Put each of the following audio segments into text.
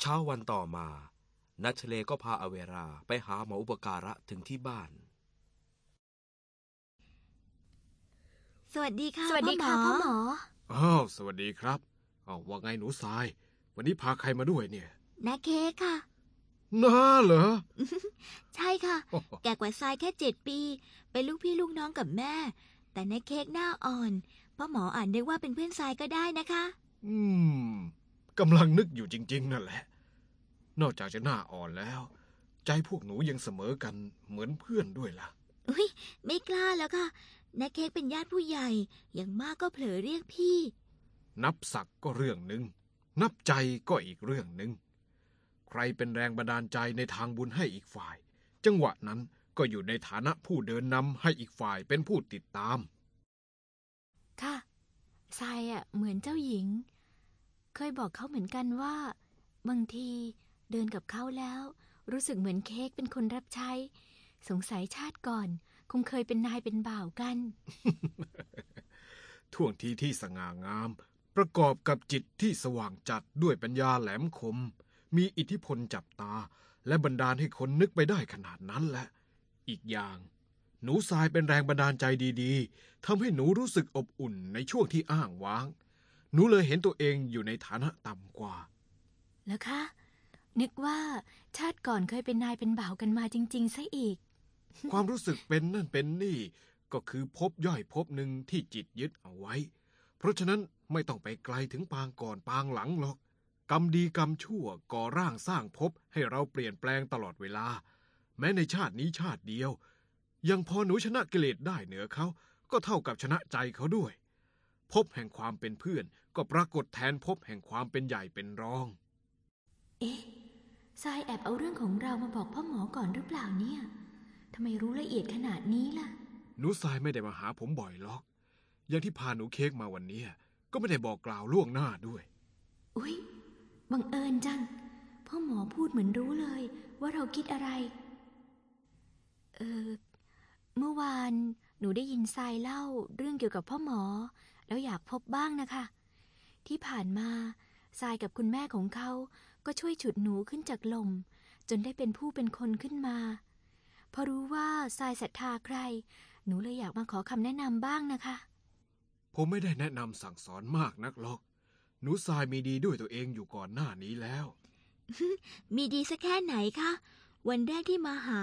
เช้าวันต่อมา นัชเลก็พาอเวราไปหาหมออุปการะถึงที่บ้าน สวัสดีค่ะสวัสดีค่ะพ่อหมอ อ้าว สวัสดีครับอ้าวว่าไงหนูทราย วันนี้พาใครมาด้วยเนี่ยนาเค้กค่ะ น้าเหรอ ใช่ค่ะ โอ้โห แก่กว่าทรายแค่เจ็ดปี เป็นลูกพี่ลูกน้องกับแม่ แต่นาเค้กหน้าอ่อน พ่อหมออ่านนึกว่าเป็นเพื่อนทรายก็ได้นะคะ อืม กำลังนึกอยู่จริง ๆ นั่นแหละ นอกจากจะหน้าอ่อนแล้ว ใจพวกหนูยังเสมอกันเหมือนเพื่อนด้วยล่ะ อุ้ยไม่กล้าแล้วค่ะนาเค้กเป็นญาติผู้ใหญ่ อย่างมากก็เผลอเรียกพี่ นับศักดิ์ก็เรื่องหนึ่ง นับใจก็อีกเรื่องหนึ่ง ใครเป็นแรงบันดาลใจในทางบุญให้อีกฝ่าย จังหวะนั้นก็อยู่ในฐานะผู้เดินนำให้อีกฝ่ายเป็นผู้ติดตาม ค่ะทรายอะเหมือนเจ้าหญิง เคยบอกเขาเหมือนกันว่า บางทีเดินกับเขาแล้ว รู้สึกเหมือนเค้กเป็นคนรับใช้ สงสัยชาติก่อน คงเคยเป็นนายเป็นบ่าวกัน ท่วงทีที่สง่างาม ประกอบกับจิตที่สว่างจัดด้วยปัญญาแหลมคม มีอิทธิพลจับตา และบันดาลให้คนนึกไปได้ขนาดนั้นแหละ อีกอย่าง หนูทรายเป็นแรงบันดาลใจดี ๆทำให้หนูรู้สึกอบอุ่นในช่วงที่อ้างว้าง หนูเลยเห็นตัวเองอยู่ในฐานะต่ำกว่า แล้วคะ นึกว่าชาติก่อนเคยเป็นนายเป็นบ่าวกันมาจริง ๆ ซะอีก ความรู้สึกเป็นนั่นเป็นนี่ ก็คือพบย่อยพบหนึ่งที่จิตยึดเอาไว้ เพราะฉะนั้นไม่ต้องไปไกลถึงปางก่อนปางหลังหรอก กรรมดีกรรมชั่วก่อร่างสร้างภพให้เราเปลี่ยนแปลงตลอดเวลา แม้ในชาตินี้ชาติเดียว ยังพอหนูชนะกิเลสได้เหนือเขา ก็เท่ากับชนะใจเขาด้วย ภพแห่งความเป็นเพื่อน ก็ปรากฏแทนภพแห่งความเป็นใหญ่เป็นรอง เอ๊ะทรายแอบเอาเรื่องของเรามาบอกพ่อหมอก่อนหรือเปล่าเนี่ยทำไมรู้ละเอียดขนาดนี้ล่ะ หนูทรายไม่ได้มาหาผมบ่อยหรอก อย่างที่พาหนูเค้กมาวันนี้ก็ไม่ได้บอกกล่าวล่วงหน้าด้วย อุ๊ย บังเอิญจัง พ่อหมอพูดเหมือนรู้เลย ว่าเราคิดอะไร เออ เมื่อวานหนูได้ยินทรายเล่าเรื่องเกี่ยวกับพ่อหมอ แล้วอยากพบบ้างนะคะ ที่ผ่านมาทรายกับคุณแม่ของเขาก็ช่วยฉุดหนูขึ้นจากลม จนได้เป็นผู้เป็นคนขึ้นมา พอรู้ว่าทรายศรัทธาใคร หนูเลยอยากมาขอคำแนะนำบ้างนะคะ ผมไม่ได้แนะนำสั่งสอนมากนักหรอก หนูทรายมีดีด้วยตัวเองอยู่ก่อนหน้านี้แล้ว มีดีสักแค่ไหนคะวันแรกที่มาหา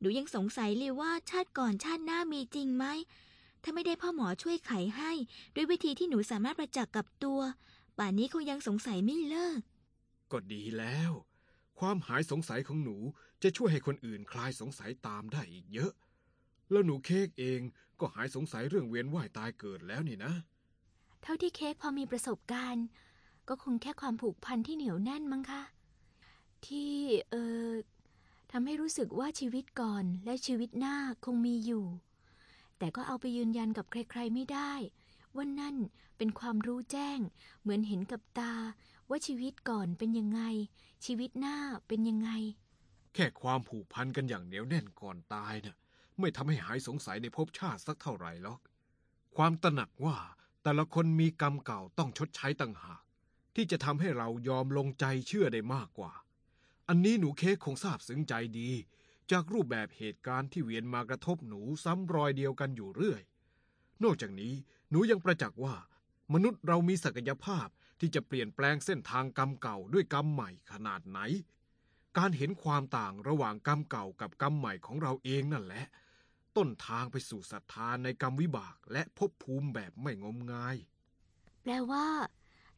หนูยังสงสัยเลยว่าชาติก่อนชาติหน้ามีจริงไหม ถ้าไม่ได้พ่อหมอช่วยไขให้ ด้วยวิธีที่หนูสามารถประจักษ์กับตัว ป่านนี้คงยังสงสัยไม่เลิก ก็ดีแล้ว ความหายสงสัยของหนูจะช่วยให้คนอื่นคลายสงสัยตามได้อีกเยอะ แล้วหนูเค้กเองก็หายสงสัยเรื่องเวียนว่ายตายเกิดแล้วนี่นะ เท่าที่เค้กพอมีประสบการณ์ ก็คงแค่ความผูกพันที่เหนียวแน่นมั้งคะ ที่เออทำให้รู้สึกว่าชีวิตก่อนและชีวิตหน้าคงมีอยู่ แต่ก็เอาไปยืนยันกับใครๆไม่ได้ ว่านั่นเป็นความรู้แจ้ง เหมือนเห็นกับตา ว่าชีวิตก่อนเป็นยังไง ชีวิตหน้าเป็นยังไง แค่ความผูกพันกันอย่างเหนียวแน่นก่อนตายเน่ะไม่ทำให้หายสงสัยในภพชาติสักเท่าไหร่หรอก ความตระหนักว่าแต่ละคนมีกรรมเก่าต้องชดใช้ต่างหาก ที่จะทำให้เรายอมลงใจเชื่อได้มากกว่า อันนี้หนูเค้กคงทราบซึ้งใจดี จากรูปแบบเหตุการณ์ที่เวียนมากระทบหนูซ้ำรอยเดียวกันอยู่เรื่อย นอกจากนี้หนูยังประจักษ์ว่า มนุษย์เรามีศักยภาพที่จะเปลี่ยนแปลงเส้นทางกรรมเก่าด้วยกรรมใหม่ขนาดไหน การเห็นความต่างระหว่างกรรมเก่ากับกรรมใหม่ของเราเองนั่นแหละ ต้นทางไปสู่ศรัทธาในกรรมวิบากและภพภูมิแบบไม่งมงาย แปลว่า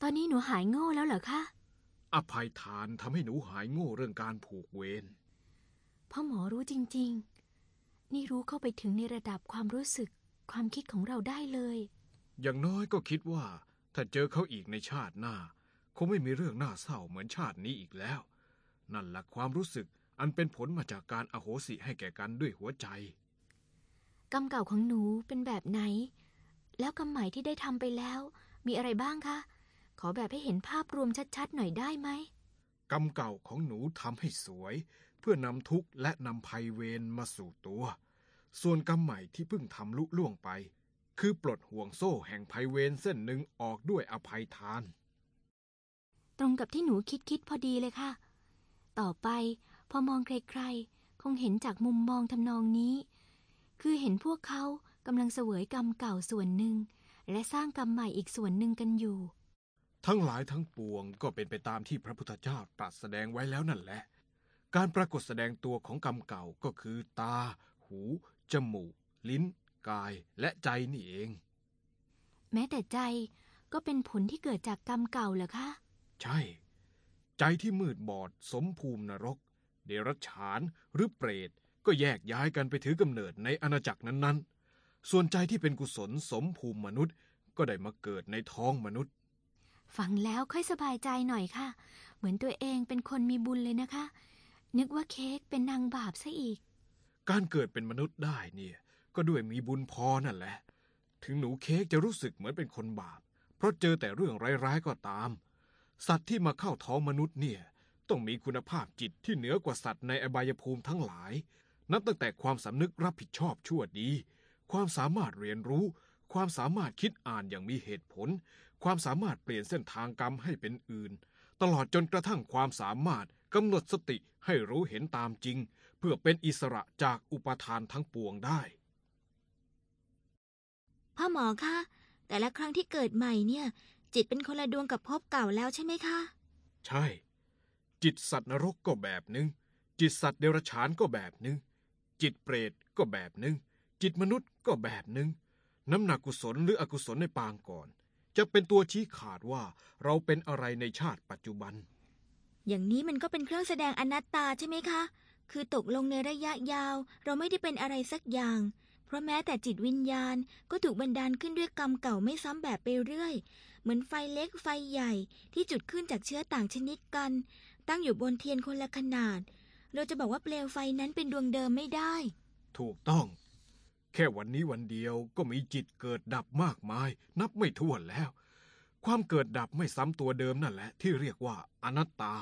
ตอนนี้หนูหายโง่แล้วเหรอคะ อภัยทานทำให้หนูหายโง่เรื่องการผูกเวร พ่อหมอรู้จริง ๆ นี่รู้เข้าไปถึงในระดับความรู้สึกความคิดของเราได้เลย อย่างน้อยก็คิดว่า ถ้าเจอเขาอีกในชาติหน้า คงไม่มีเรื่องน่าเศร้าเหมือนชาตินี้อีกแล้ว นั่นแหละความรู้สึกอันเป็นผลมาจากการอโหสิให้แก่กันด้วยหัวใจ กรรมเก่าของหนูเป็นแบบไหน แล้วกรรมใหม่ที่ได้ทำไปแล้ว มีอะไรบ้างคะ ขอแบบให้เห็นภาพรวมชัดๆ หน่อยได้ไหมกรรมเก่าของหนูทำให้สวย เพื่อนำทุกข์และนำภัยเวรมาสู่ตัว ส่วนกรรมใหม่ที่เพิ่งทำลุล่วงไป คือปลดห่วงโซ่แห่งภัยเวรเส้นหนึ่งออกด้วยอภัยทาน ตรงกับที่หนูคิดคิดพอดีเลยค่ะ ต่อไปพอมองใครๆ คงเห็นจากมุมมองทำนองนี้ คือเห็นพวกเขากำลังเสวยกรรมเก่าส่วนหนึ่ง และสร้างกรรมใหม่อีกส่วนหนึ่งกันอยู่ ทั้งหลายทั้งปวงก็เป็นไปตามที่พระพุทธเจ้าตรัสแสดงไว้แล้วนั่นแหละ การปรากฏแสดงตัวของกรรมเก่าก็คือตา หู จมูก ลิ้น กาย และใจนี่เอง แม้แต่ใจก็เป็นผลที่เกิดจากกรรมเก่าเหรอคะ ใช่ ใจที่มืดบอดสมภูมินรก เดรัจฉานหรือเปรตก็แยกย้ายกันไปถือกำเนิดในอาณาจักรนั้นๆ ส่วนใจที่เป็นกุศลสมภูมิมนุษย์ ก็ได้มาเกิดในท้องมนุษย์ ฟังแล้วค่อยสบายใจหน่อยค่ะ เหมือนตัวเองเป็นคนมีบุญเลยนะคะ นึกว่าเค้กเป็นนางบาปซะอีก การเกิดเป็นมนุษย์ได้เนี่ย ก็ด้วยมีบุญพอนั่นแหละ ถึงหนูเค้กจะรู้สึกเหมือนเป็นคนบาป เพราะเจอแต่เรื่องร้ายๆก็ตาม สัตว์ที่มาเข้าท้องมนุษย์เนี่ย ต้องมีคุณภาพจิตที่เหนือกว่าสัตว์ในอบายภูมิทั้งหลาย นับตั้งแต่ความสำนึกรับผิดชอบชั่วดี ความสามารถเรียนรู้ ความสามารถคิดอ่านอย่างมีเหตุผล ความสามารถเปลี่ยนเส้นทางกรรมให้เป็นอื่น ตลอดจนกระทั่งความสามารถ กำหนดสติให้รู้เห็นตามจริง เพื่อเป็นอิสระจากอุปทานทั้งปวงได้ พ่อหมอคะ แต่ละครั้งที่เกิดใหม่เนี่ย จิตเป็นคนละดวงกับภพเก่าแล้วใช่ไหมคะ ใช่ จิตสัตว์นรกก็แบบหนึง่งจิตสัตว์เดรัจฉานก็แบบหนึง่งจิตเปรตก็แบบหนึง่งจิตมนุษย์ก็แบบหนึง่งน้ำหนักกุศลหรืออกุศลในปางก่อน จะเป็นตัวชี้ขาดว่าเราเป็นอะไรในชาติปัจจุบัน อย่างนี้มันก็เป็นเครื่องแสดงอนัตตาใช่ไหมคะ คือตกลงในระยะยาว เราไม่ได้เป็นอะไรสักอย่าง เพราะแม้แต่จิตวิญญาณก็ถูกบันดาลขึ้นด้วยกรรมเก่าไม่ซ้ำแบบไปเรื่อย เหมือนไฟเล็กไฟใหญ่ที่จุดขึ้นจากเชื้อต่างชนิดกัน ตั้งอยู่บนเทียนคนละขนาด เราจะบอกว่าเปลวไฟนั้นเป็นดวงเดิมไม่ได้ ถูกต้อง แค่วันนี้วันเดียวก็มีจิตเกิดดับมากมาย นับไม่ถ้วนแล้ว ความเกิดดับไม่ซ้ำตัวเดิมนั่นแหละที่เรียกว่าอนัตตา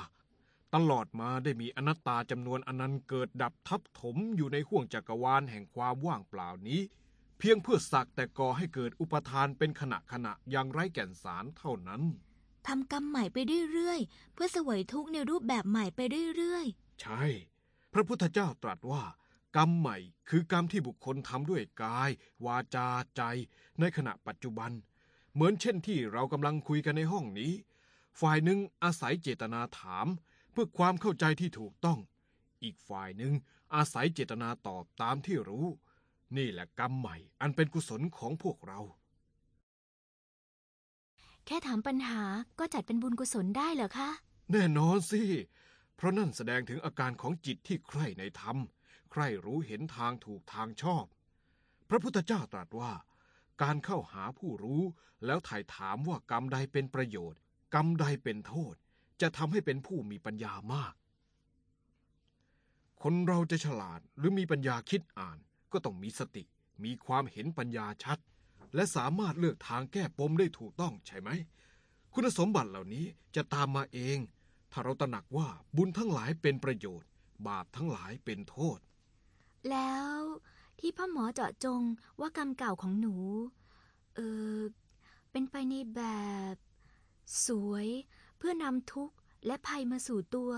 ตลอดมาได้มีอนัตตาจำนวนอนันต์เกิดดับทับถมอยู่ในห้วงจักรวาลแห่งความว่างเปล่านี้ เพียงเพื่อสักแต่ก่อให้เกิดอุปทานเป็นขณะขณะๆอย่างไร้แก่นสารเท่านั้นทำกรรมใหม่ไปเรื่อยๆเพื่อเสวยทุกข์ในรูปแบบใหม่ไปเรื่อยใช่ พระพุทธเจ้าตรัสว่ากรรมใหม่คือกรรมที่บุคคลทำด้วยกาย วาจาใจ ในขณะปัจจุบันเหมือนเช่นที่เรากำลังคุยกันในห้องนี้ ฝ่ายหนึ่งอาศัยเจตนาถาม เพื่อความเข้าใจที่ถูกต้อง อีกฝ่ายหนึ่งอาศัยเจตนาตอบตามที่รู้ นี่แหละกรรมใหม่อันเป็นกุศลของพวกเรา แค่ถามปัญหาก็จัดเป็นบุญกุศลได้เหรอคะ แน่นอนสิ เพราะนั่นแสดงถึงอาการของจิตที่ใคร่ในธรรม ใคร่รู้เห็นทางถูกทางชอบ พระพุทธเจ้าตรัสว่า การเข้าหาผู้รู้ แล้วถ่ายถามว่ากรรมใดเป็นประโยชน์ กรรมใดเป็นโทษ จะทำให้เป็นผู้มีปัญญามาก คนเราจะฉลาดหรือมีปัญญาคิดอ่าน ก็ต้องมีสติ มีความเห็นปัญญาชัด และสามารถเลือกทางแก้ปมได้ถูกต้องใช่ไหม คุณสมบัติเหล่านี้จะตามมาเอง ถ้าเราตระหนักว่าบุญทั้งหลายเป็นประโยชน์ บาปทั้งหลายเป็นโทษ แล้ว ที่พ่อหมอเจาะจงว่ากรรมเก่าของหนู เออ เป็นไปในแบบ สวย เพื่อนำทุกข์และภัยมาสู่ตัว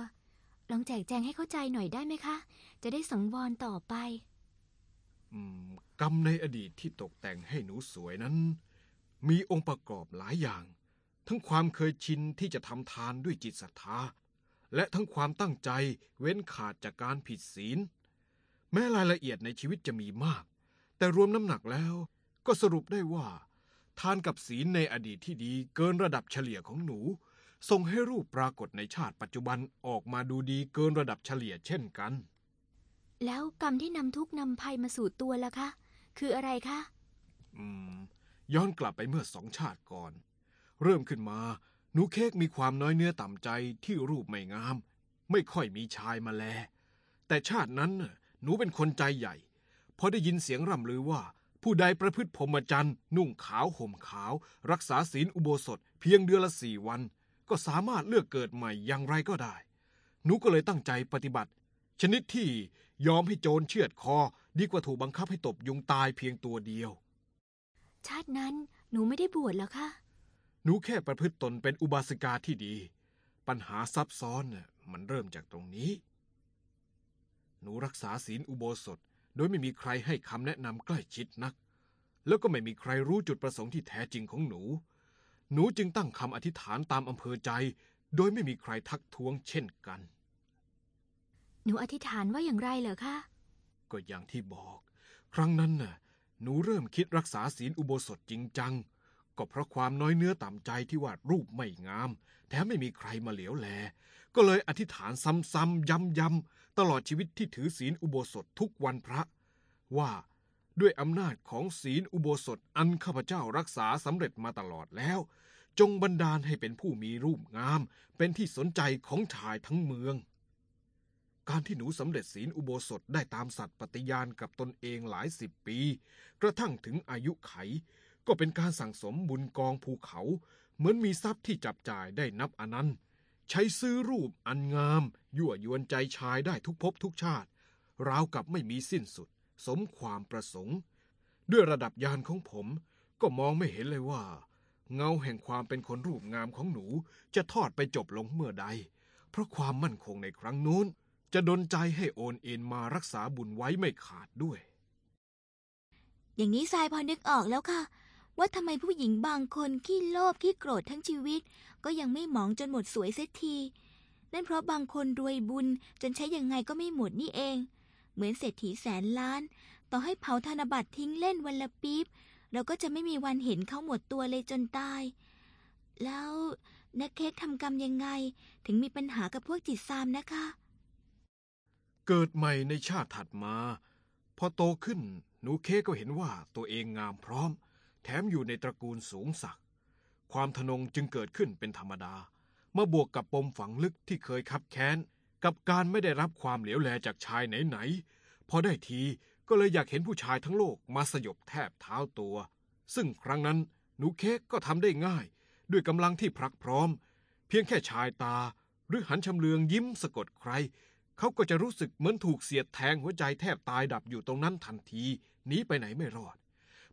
ลองแจกแจงให้เข้าใจหน่อยได้ไหมคะ จะได้สังวรต่อไป อืม กรรมในอดีตที่ตกแต่งให้หนูสวยนั้น มีองค์ประกอบหลายอย่าง ทั้งความเคยชินที่จะทำทานด้วยจิตศรัทธา และทั้งความตั้งใจเว้นขาดจากการผิดศีล แม้รายละเอียดในชีวิตจะมีมาก แต่รวมน้ำหนักแล้วก็สรุปได้ว่า ทานกับศีลในอดีตที่ดีเกินระดับเฉลี่ยของหนูส่งให้รูปปรากฏในชาติปัจจุบันออกมาดูดีเกินระดับเฉลี่ยเช่นกัน แล้วกรรมที่นำทุกข์นำภัยมาสู่ตัวล่ะคะ คืออะไรคะ อืม ย้อนกลับไปเมื่อสองชาติก่อน เริ่มขึ้นมา หนูเค้กมีความน้อยเนื้อต่ำใจที่รูปไม่งาม ไม่ค่อยมีชายมาแล แต่ชาตินั้นน่ะ หนูเป็นคนใจใหญ่ พอได้ยินเสียงร่ำลือว่า ผู้ใดประพฤติพรหมจรรย์ นุ่งขาวห่มขาว รักษาศีลอุโบสถ เพียงเดือนละสี่วัน ก็สามารถเลือกเกิดใหม่อย่างไรก็ได้ หนูก็เลยตั้งใจปฏิบัติ ชนิดที่ยอมให้โจรเชือดคอ ดีกว่าถูกบังคับให้ตบยุงตายเพียงตัวเดียว ชาตินั้นหนูไม่ได้บวชแล้วคะหนูแค่ประพฤติตนเป็นอุบาสิกาที่ดี ปัญหาซับซ้อนน่ะมันเริ่มจากตรงนี้ หนูรักษาศีลอุโบสถ โดยไม่มีใครให้คำแนะนำใกล้ชิดนัก แล้วก็ไม่มีใครรู้จุดประสงค์ที่แท้จริงของหนู หนูจึงตั้งคำอธิษฐานตามอำเภอใจ โดยไม่มีใครทักท้วงเช่นกัน หนูอธิษฐานว่าอย่างไรเหรอคะก็อย่างที่บอก ครั้งนั้นน่ะ หนูเริ่มคิดรักษาศีลอุโบสถจริงจังก็เพราะความน้อยเนื้อต่ำใจที่ว่ารูปไม่งามแถมไม่มีใครมาเหลียวแล ก็เลยอธิษฐานซ้ำๆย้ำๆ ตลอดชีวิตที่ถือศีลอุโบสถทุกวันพระ ว่าด้วยอำนาจของศีลอุโบสถอันข้าพเจ้ารักษาสำเร็จมาตลอดแล้ว จงบันดาลให้เป็นผู้มีรูปงาม เป็นที่สนใจของชายทั้งเมือง การที่หนูสำเร็จศีลอุโบสถได้ตามสัตย์ปฏิญาณกับตนเองหลายสิบปี กระทั่งถึงอายุไข ก็เป็นการสั่งสมบุญกองภูเขา เหมือนมีทรัพย์ที่จับจ่ายได้นับอนันต์ ใช้ซื้อรูปอันงาม ยั่วยวนใจชายได้ทุกภพทุกชาติ ราวกับไม่มีสิ้นสุด สมความประสงค์ ด้วยระดับญาณของผม ก็มองไม่เห็นเลยว่า เงาแห่งความเป็นคนรูปงามของหนูจะทอดไปจบลงเมื่อใด เพราะความมั่นคงในครั้งนู้น จะดนใจให้โอนเอ็นมารักษาบุญไว้ไม่ขาดด้วย อย่างนี้ทรายพอนึกออกแล้วค่ะว่าทำไมผู้หญิงบางคนขี้โลภขี้โกรธทั้งชีวิต ก็ยังไม่หมองจนหมดสวยเสียที นั่นเพราะบางคนรวยบุญจนใช้ยังไงก็ไม่หมดนี่เอง เหมือนเศรษฐีแสนล้าน ต่อให้เผาธนบัตรทิ้งเล่นวันละปี๊บเราก็จะไม่มีวันเห็นเขาหมดตัวเลยจนตาย แล้วนักเค้กทำกรรมยังไง ถึงมีปัญหากับพวกจิตซามนะคะ เกิดใหม่ในชาติถัดมา พอโตขึ้นหนูเคก็เห็นว่าตัวเองงามพร้อม แถมอยู่ในตระกูลสูงสักดิ์ ความทะนงจึงเกิดขึ้นเป็นธรรมดา เมาบวกกับปมฝังลึกที่เคยคับแค้น กับการไม่ได้รับความเหลียวแลจากชายไหนๆพอได้ทีก็เลยอยากเห็นผู้ชายทั้งโลกมาสยบแทบเท้าตัว ซึ่งครั้งนั้นหนูเค้กก็ทำได้ง่าย ด้วยกำลังที่พรักพร้อม เพียงแค่ชายตา หรือหันชำเลืองยิ้มสะกดใคร เขาก็จะรู้สึกเหมือนถูกเสียดแทงหัวใจแทบตายดับอยู่ตรงนั้นทันทีหนีไปไหนไม่รอด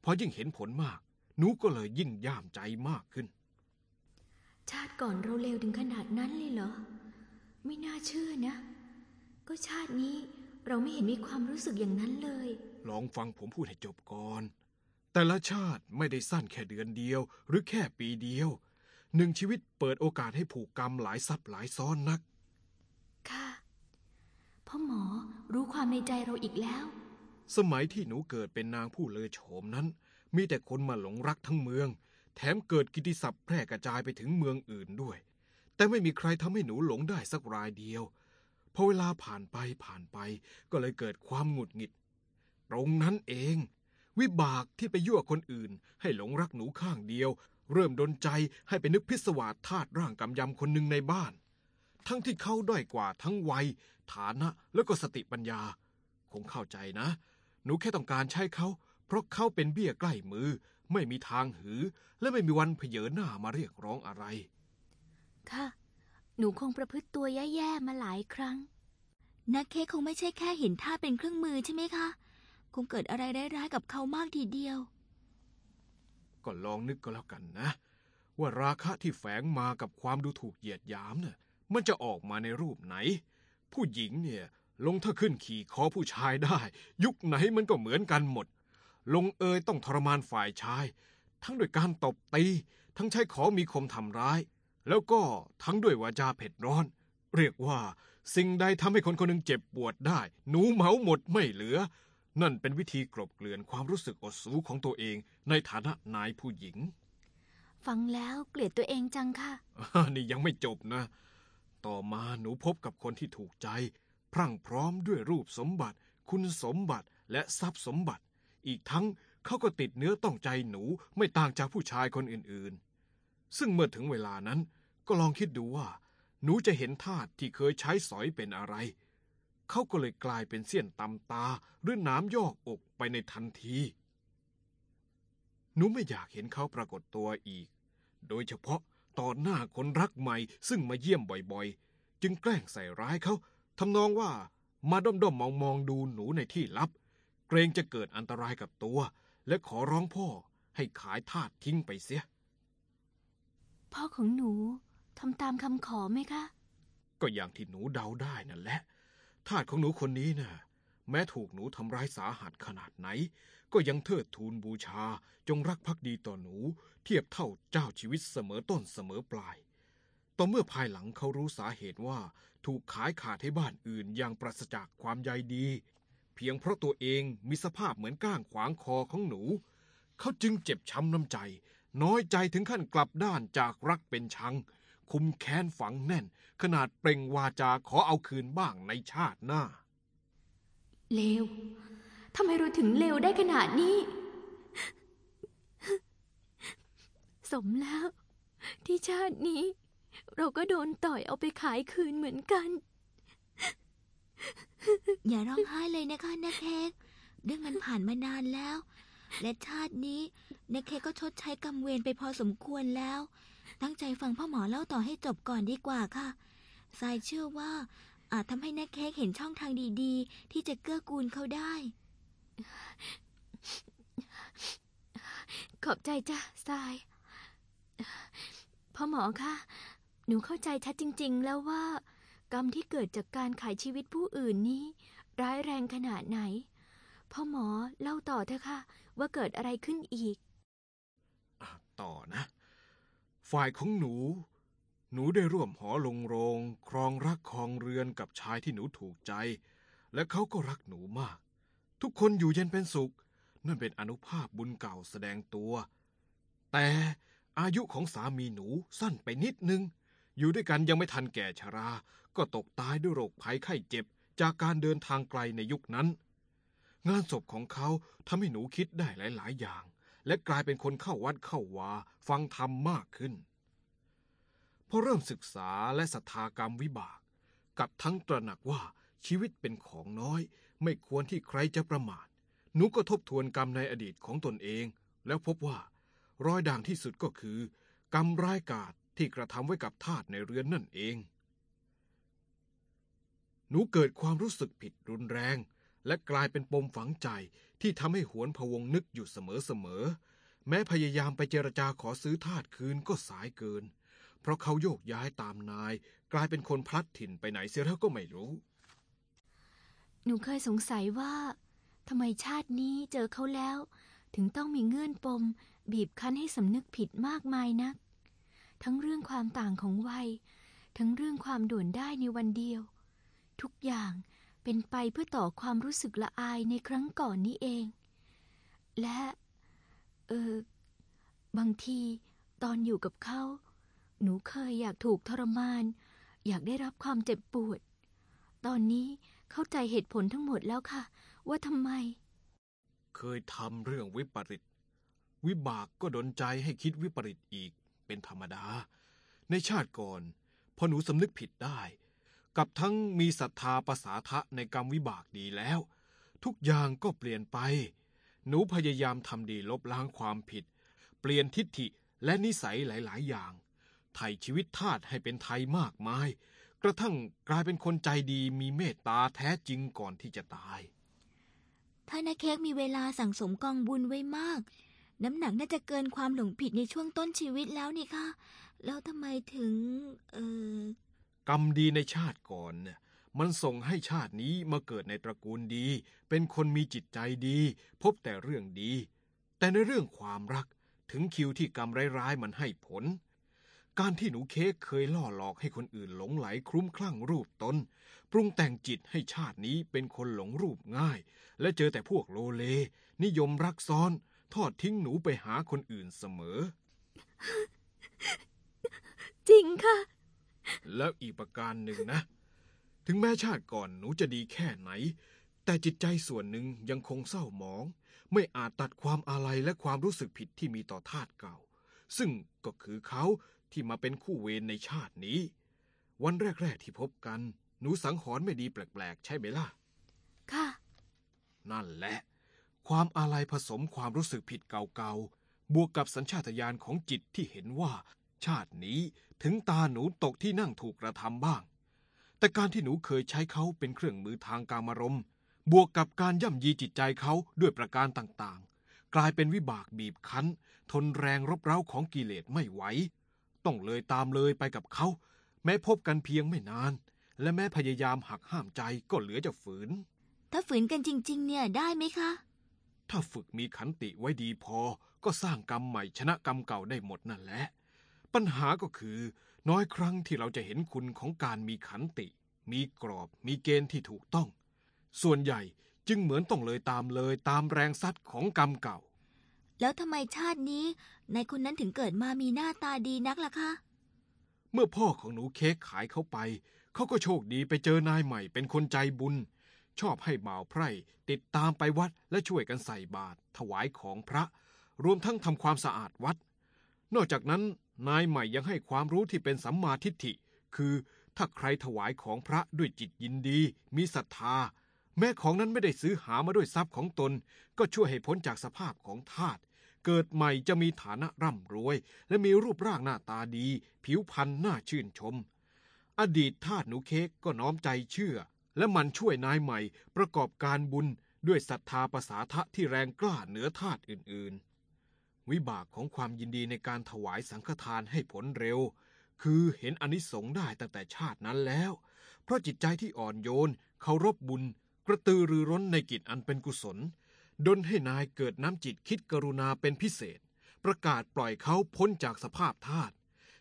พอยิ่งเห็นผลมาก หนูก็เลยยิ่งย่ามใจมากขึ้น ชาติก่อนเราเลวถึงขนาดนั้นเลยเหรอ ไม่น่าเชื่อนะ ก็ชาตินี้เราไม่เห็นมีความรู้สึกอย่างนั้นเลย ลองฟังผมพูดให้จบก่อน แต่ละชาติไม่ได้สั้นแค่เดือนเดียว หรือแค่ปีเดียว หนึ่งชีวิตเปิดโอกาสให้ผูกกรรมหลายซับหลายซ้อนนัก ค่ะพ่อหมอรู้ความในใจเราอีกแล้ว สมัยที่หนูเกิดเป็นนางผู้เลอโฉมนั้น มีแต่คนมาหลงรักทั้งเมือง แถมเกิดกิติศัพท์แพร่กระจายไปถึงเมืองอื่นด้วย แต่ไม่มีใครทำให้หนูหลงได้สักรายเดียว พอเวลาผ่านไปผ่านไปก็เลยเกิดความหงุดหงิด ตรงนั้นเอง วิบากที่ไปยั่วคนอื่น ให้หลงรักหนูข้างเดียว เริ่มดนใจให้ไปนึกพิศวาสธาตุร่างกำยำคนหนึ่งในบ้าน ทั้งที่เขาด้อยกว่าทั้งวัย ฐานะแล้วก็สติปัญญา คงเข้าใจนะ หนูแค่ต้องการใช้เขา เพราะเขาเป็นเบี้ยใกล้มือ ไม่มีทางหือ และไม่มีวันเผยหน้ามาเรียกร้องอะไร ค่ะ หนูคงประพฤติตัวแย่ๆมาหลายครั้ง นักเค้กคงไม่ใช่แค่เห็นท่าเป็นเครื่องมือใช่ไหมคะ คงเกิดอะไรร้ายๆกับเขามากทีเดียว ก็ลองนึกก็แล้วกันนะ ว่าราคะที่แฝงมากับความดูถูกเหยียดหยามเนี่ยมันจะออกมาในรูปไหน ผู้หญิงเนี่ยลงถ้าขึ้นขี่คอผู้ชายได้ ยุคไหนมันก็เหมือนกันหมด ลงเอยต้องทรมานฝ่ายชาย ทั้งด้วยการตบตี ทั้งใช้ของมีคมทำร้าย แล้วก็ทั้งด้วยวาจาเผ็ดร้อน เรียกว่าสิ่งใดทำให้คนคนหนึ่งเจ็บปวดได้ หนูเหมาหมดไม่เหลือ นั่นเป็นวิธีกลบเกลื่อนความรู้สึกอดสูของตัวเอง ในฐานะนายผู้หญิง ฟังแล้วเกลียดตัวเองจังค่ะอ่านี่ยังไม่จบนะ ต่อมาหนูพบกับคนที่ถูกใจ พรั่งพร้อมด้วยรูปสมบัติ คุณสมบัติและทรัพย์สมบัติ อีกทั้งเขาก็ติดเนื้อต้องใจหนูไม่ต่างจากผู้ชายคนอื่นๆ ซึ่งเมื่อถึงเวลานั้นก็ลองคิดดูว่า หนูจะเห็นทาสที่เคยใช้สอยเป็นอะไร เขาก็เลยกลายเป็นเสี้ยนตำตาหรือน้ำยอกอกไปในทันที หนูไม่อยากเห็นเขาปรากฏตัวอีก โดยเฉพาะต่อหน้าคนรักใหม่ซึ่งมาเยี่ยมบ่อยๆ จึงแกล้งใส่ร้ายเขาทำนองว่ามาด้อมๆมองๆดูหนูในที่ลับเรงจะเกิดอันตรายกับตัว และขอร้องพ่อให้ขายทาสทิ้งไปเสีย พ่อของหนูทำตามคำขอไหมคะ ก็อย่างที่หนูเดาได้นั่นแหละ ทาสของหนูคนนี้นะ่ะแม้ถูกหนูทำร้ายสาหัสขนาดไหน ก็ยังเทิดทูนบูชาจงรักภักดีต่อหนู เทียบเท่าเจ้าชีวิตเสมอต้นเสมอปลาย ต่อเมื่อภายหลังเขารู้สาเหตุว่า ถูกขายขาดให้บ้านอื่นอย่างปราศจากความใยดี เพียงเพราะตัวเองมีสภาพเหมือนก้างขวางคอของหนู เขาจึงเจ็บช้ำน้ำใจ น้อยใจถึงขั้นกลับด้านจากรักเป็นชัง คุมแค้นฝังแน่น ขนาดเปล่งวาจาขอเอาคืนบ้างในชาติหน้า เลวทำไมเราถึงเลวได้ขนาดนี้ สมแล้ว ที่ชาตินี้ เราก็โดนต่อยเอาไปขายคืนเหมือนกัน อย่าร้องไห้เลยนะคะนาเค้กเรื่องมันผ่านมานานแล้ว และชาตินี้นาเค้กก็ชดใช้กรรมเวรไปพอสมควรแล้ว ตั้งใจฟังพ่อหมอเล่าต่อให้จบก่อนดีกว่าค่ะทรายเชื่อว่า อาจทำให้นาเค้กเห็นช่องทางดีๆ ที่จะเกื้อกูลเขาได้ ขอบใจจ้ะทรายพ่อหมอคะหนูเข้าใจชัดจริง ๆ แล้วว่า กรรมที่เกิดจากการขายชีวิตผู้อื่นนี้ ร้ายแรงขนาดไหน พ่อหมอเล่าต่อเถอะค่ะ ว่าเกิดอะไรขึ้นอีกอต่อนะ ฝ่ายของหนู หนูได้ร่วมหอลงโรง ครองรักครองเรือนกับชายที่หนูถูกใจ และเขาก็รักหนูมาก ทุกคนอยู่เย็นเป็นสุข นั่นเป็นอนุภาพบุญเก่าแสดงตัว แต่อายุของสามีหนูสั้นไปนิดนึง อยู่ด้วยกันยังไม่ทันแก่ชรา ก็ตกตายด้วยโรคภัยไข้เจ็บจากการเดินทางไกลในยุคนั้น งานศพของเขาทำให้หนูคิดได้หลาย ๆ อย่าง และกลายเป็นคนเข้าวัดเข้าวาฟังธรรมมากขึ้นพอเริ่มศึกษาและศรัทธากรรมวิบาก กับทั้งตระหนักว่าชีวิตเป็นของน้อย ไม่ควรที่ใครจะประมาทหนูก็ทบทวนกรรมในอดีตของตนเอง แล้วพบว่ารอยด่างที่สุดก็คือ กรรมร้ายกาจที่กระทำไว้กับทาสในเรือนนั่นเอง นูเกิดความรู้สึกผิดรุนแรง และกลายเป็นปมฝังใจที่ทำให้หวนพวงนึกอยู่เสมอๆ แม้พยายามไปเจรจาขอซื้อทาสคืนก็สายเกิน เพราะเขาโยกย้ายตามนาย กลายเป็นคนพลัดถิ่นไปไหนเสียแล้วก็ไม่รู้ หนูเคยสงสัยว่าทำไมชาตินี้เจอเขาแล้ว ถึงต้องมีเงื่อนปม บีบคั้นให้สำนึกผิดมากมายนัก ทั้งเรื่องความต่างของวัย ทั้งเรื่องความด่วนได้ในวันเดียว ทุกอย่างเป็นไปเพื่อต่อความรู้สึกละอายในครั้งก่อนนี้เอง และ เออ บางทีตอนอยู่กับเขา หนูเคยอยากถูกทรมาน อยากได้รับความเจ็บปวด ตอนนี้เข้าใจเหตุผลทั้งหมดแล้วค่ะ ว่าทำไม เคยทำเรื่องวิปริต วิบากก็ดนใจให้คิดวิปริตอีกเป็นธรรมดา ในชาติก่อน พอหนูสำนึกผิดได้ กับทั้งมีศรัทธาประสาทะในกรรมวิบากดีแล้ว ทุกอย่างก็เปลี่ยนไป หนูพยายามทำดีลบล้างความผิด เปลี่ยนทิฏฐิและนิสัยหลาย ๆ อย่าง ไถ่ชีวิตทาสให้เป็นไทยมากมาย กระทั่งกลายเป็นคนใจดีมีเมตตาแท้จริงก่อนที่จะตายถ้านาเค้กมีเวลาสั่งสมกองบุญไว้มาก น้ำหนักน่าจะเกินความหลงผิดในช่วงต้นชีวิตแล้วนี่คะแล้วทำไมถึง เออ กรรมดีในชาติก่อนเนี่ยมันส่งให้ชาตินี้มาเกิดในตระกูลดี เป็นคนมีจิตใจดี พบแต่เรื่องดี แต่ในเรื่องความรักถึงคิวที่กรรมร้ายๆมันให้ผล การที่หนูเค้กเคยล่อหลอกให้คนอื่นหลงไหลคลุ้มคลั่งรูปตน ปรุงแต่งจิตให้ชาตินี้เป็นคนหลงรูปง่าย และเจอแต่พวกโลเล นิยมรักซ้อน ทอดทิ้งหนูไปหาคนอื่นเสมอ จริงค่ะ แล้วอีกประการหนึ่งนะ ถึงแม้ชาติก่อนหนูจะดีแค่ไหน แต่จิตใจส่วนหนึ่งยังคงเศร้าหมอง ไม่อาจตัดความอาลัยและความรู้สึกผิดที่มีต่อทาสเก่า ซึ่งก็คือเขาที่มาเป็นคู่เวรในชาตินี้ วันแรก ๆ ที่พบกัน หนูสังหรณ์ไม่ดีแปลก ๆ ใช่ไหมล่ะ ค่ะ นั่นแหละ ความอาลัยผสมความรู้สึกผิดเก่าๆบวกกับสัญชาตญาณของจิตที่เห็นว่า ชาตินี้ ถึงตาหนูตกที่นั่งถูกกระทำบ้าง แต่การที่หนูเคยใช้เขาเป็นเครื่องมือทางการมารมณ์บวกกับการย่ำยีจิตใจเขาด้วยประการต่างๆ กลายเป็นวิบากบีบคั้น ทนแรงรบเร้าของกิเลสไม่ไหว ต้องเลยตามเลยไปกับเขา แม้พบกันเพียงไม่นาน และแม้พยายามหักห้ามใจก็เหลือจะฝืน ถ้าฝืนกันจริง ๆ เนี่ยได้ไหมคะ ถ้าฝึกมีขันติไว้ดีพอก็สร้างกรรมใหม่ชนะกรรมเก่าได้หมดนั่นแหละ ปัญหาก็คือ น้อยครั้งที่เราจะเห็นคุณของการมีขันติ มีกรอบ มีเกณฑ์ที่ถูกต้อง ส่วนใหญ่จึงเหมือนต้องเลยตามเลยตามแรงซัดของกรรมเก่า แล้วทำไมชาตินี้นายคนนั้นถึงเกิดมามีหน้าตาดีนักล่ะคะ เมื่อพ่อของหนูเค้กขายเขาไป เขาก็โชคดีไปเจอนายใหม่เป็นคนใจบุญ ชอบให้บ่าวไพร่ติดตามไปวัดและช่วยกันใส่บาตรถวายของพระ รวมทั้งทำความสะอาดวัด นอกจากนั้น นายใหม่ยังให้ความรู้ที่เป็นสัมมาทิฏฐิ คือถ้าใครถวายของพระด้วยจิตยินดี มีศรัทธา แม้ของนั้นไม่ได้ซื้อหามาด้วยทรัพย์ของตน ก็ช่วยให้พ้นจากสภาพของทาสเกิดใหม่จะมีฐานะร่ำรวย และมีรูปร่างหน้าตาดี ผิวพรรณน่าชื่นชม อดีตทาสหนูเค้กก็น้อมใจเชื่อ และมันช่วยนายใหม่ ประกอบการบุญด้วยศรัทธาประสาทะที่แรงกล้าเหนือทาสอื่นๆ วิบากของความยินดีในการถวายสังฆทานให้ผลเร็ว คือเห็นอนิสงส์ได้ตั้งแต่ชาตินั้นแล้ว เพราะจิตใจที่อ่อนโยนเคารพบุญ กระตือรือร้นในกิจอันเป็นกุศล ดนให้นายเกิดน้ำจิตคิดกรุณาเป็นพิเศษ ประกาศปล่อยเขาพ้นจากสภาพทาส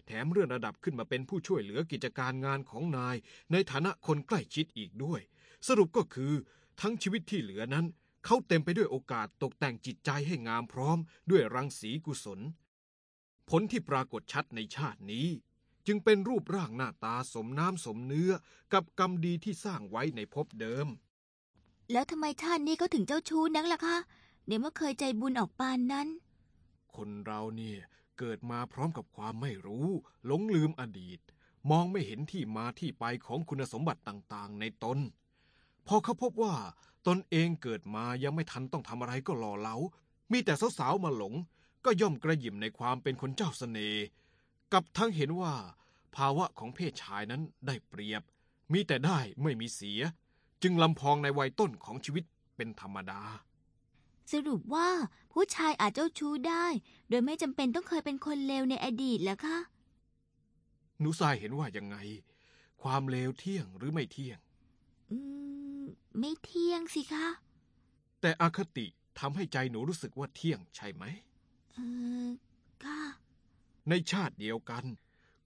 แถมเลื่อนระดับขึ้นมาเป็นผู้ช่วยเหลือกิจการงานของนาย ในฐานะคนใกล้ชิดอีกด้วย สรุปก็คือ ทั้งชีวิตที่เหลือนั้น เขาเต็มไปด้วยโอกาสตกแต่งจิตใจให้งามพร้อมด้วยรังสีกุศล ผลที่ปรากฏชัดในชาตินี้ จึงเป็นรูปร่างหน้าตาสมน้ำสมเนื้อกับกรรมดีที่สร้างไว้ในภพเดิม แล้วทำไมชาตินี้เขาถึงเจ้าชู้นักล่ะคะเดี๋ยวเมื่อเคยใจบุญออกปานนั้น คนเราเนี่ยเกิดมาพร้อมกับความไม่รู้หลงลืมอดีต มองไม่เห็นที่มาที่ไปของคุณสมบัติต่างๆ ในตน พอเขาพบว่าตนเองเกิดมายังไม่ทันต้องทำอะไรก็หล่อเหลา มีแต่สาวๆมาหลง ก็ย่อมกระหยิ่มในความเป็นคนเจ้าเสน่ห์ กับทั้งเห็นว่า ภาวะของเพศชายนั้นได้เปรียบ มีแต่ได้ไม่มีเสีย จึงลำพองในวัยต้นของชีวิตเป็นธรรมดา สรุปว่าผู้ชายอาจเจ้าชู้ได้ โดยไม่จำเป็นต้องเคยเป็นคนเลวในอดีตเหรอคะหนูทรายเห็นว่ายังไง ความเลวเที่ยงหรือไม่เที่ยง อืม ไม่เที่ยงสิคะ แต่อคติทำให้ใจหนูรู้สึกว่าเที่ยงใช่ไหม เออค่ะ ในชาติเดียวกัน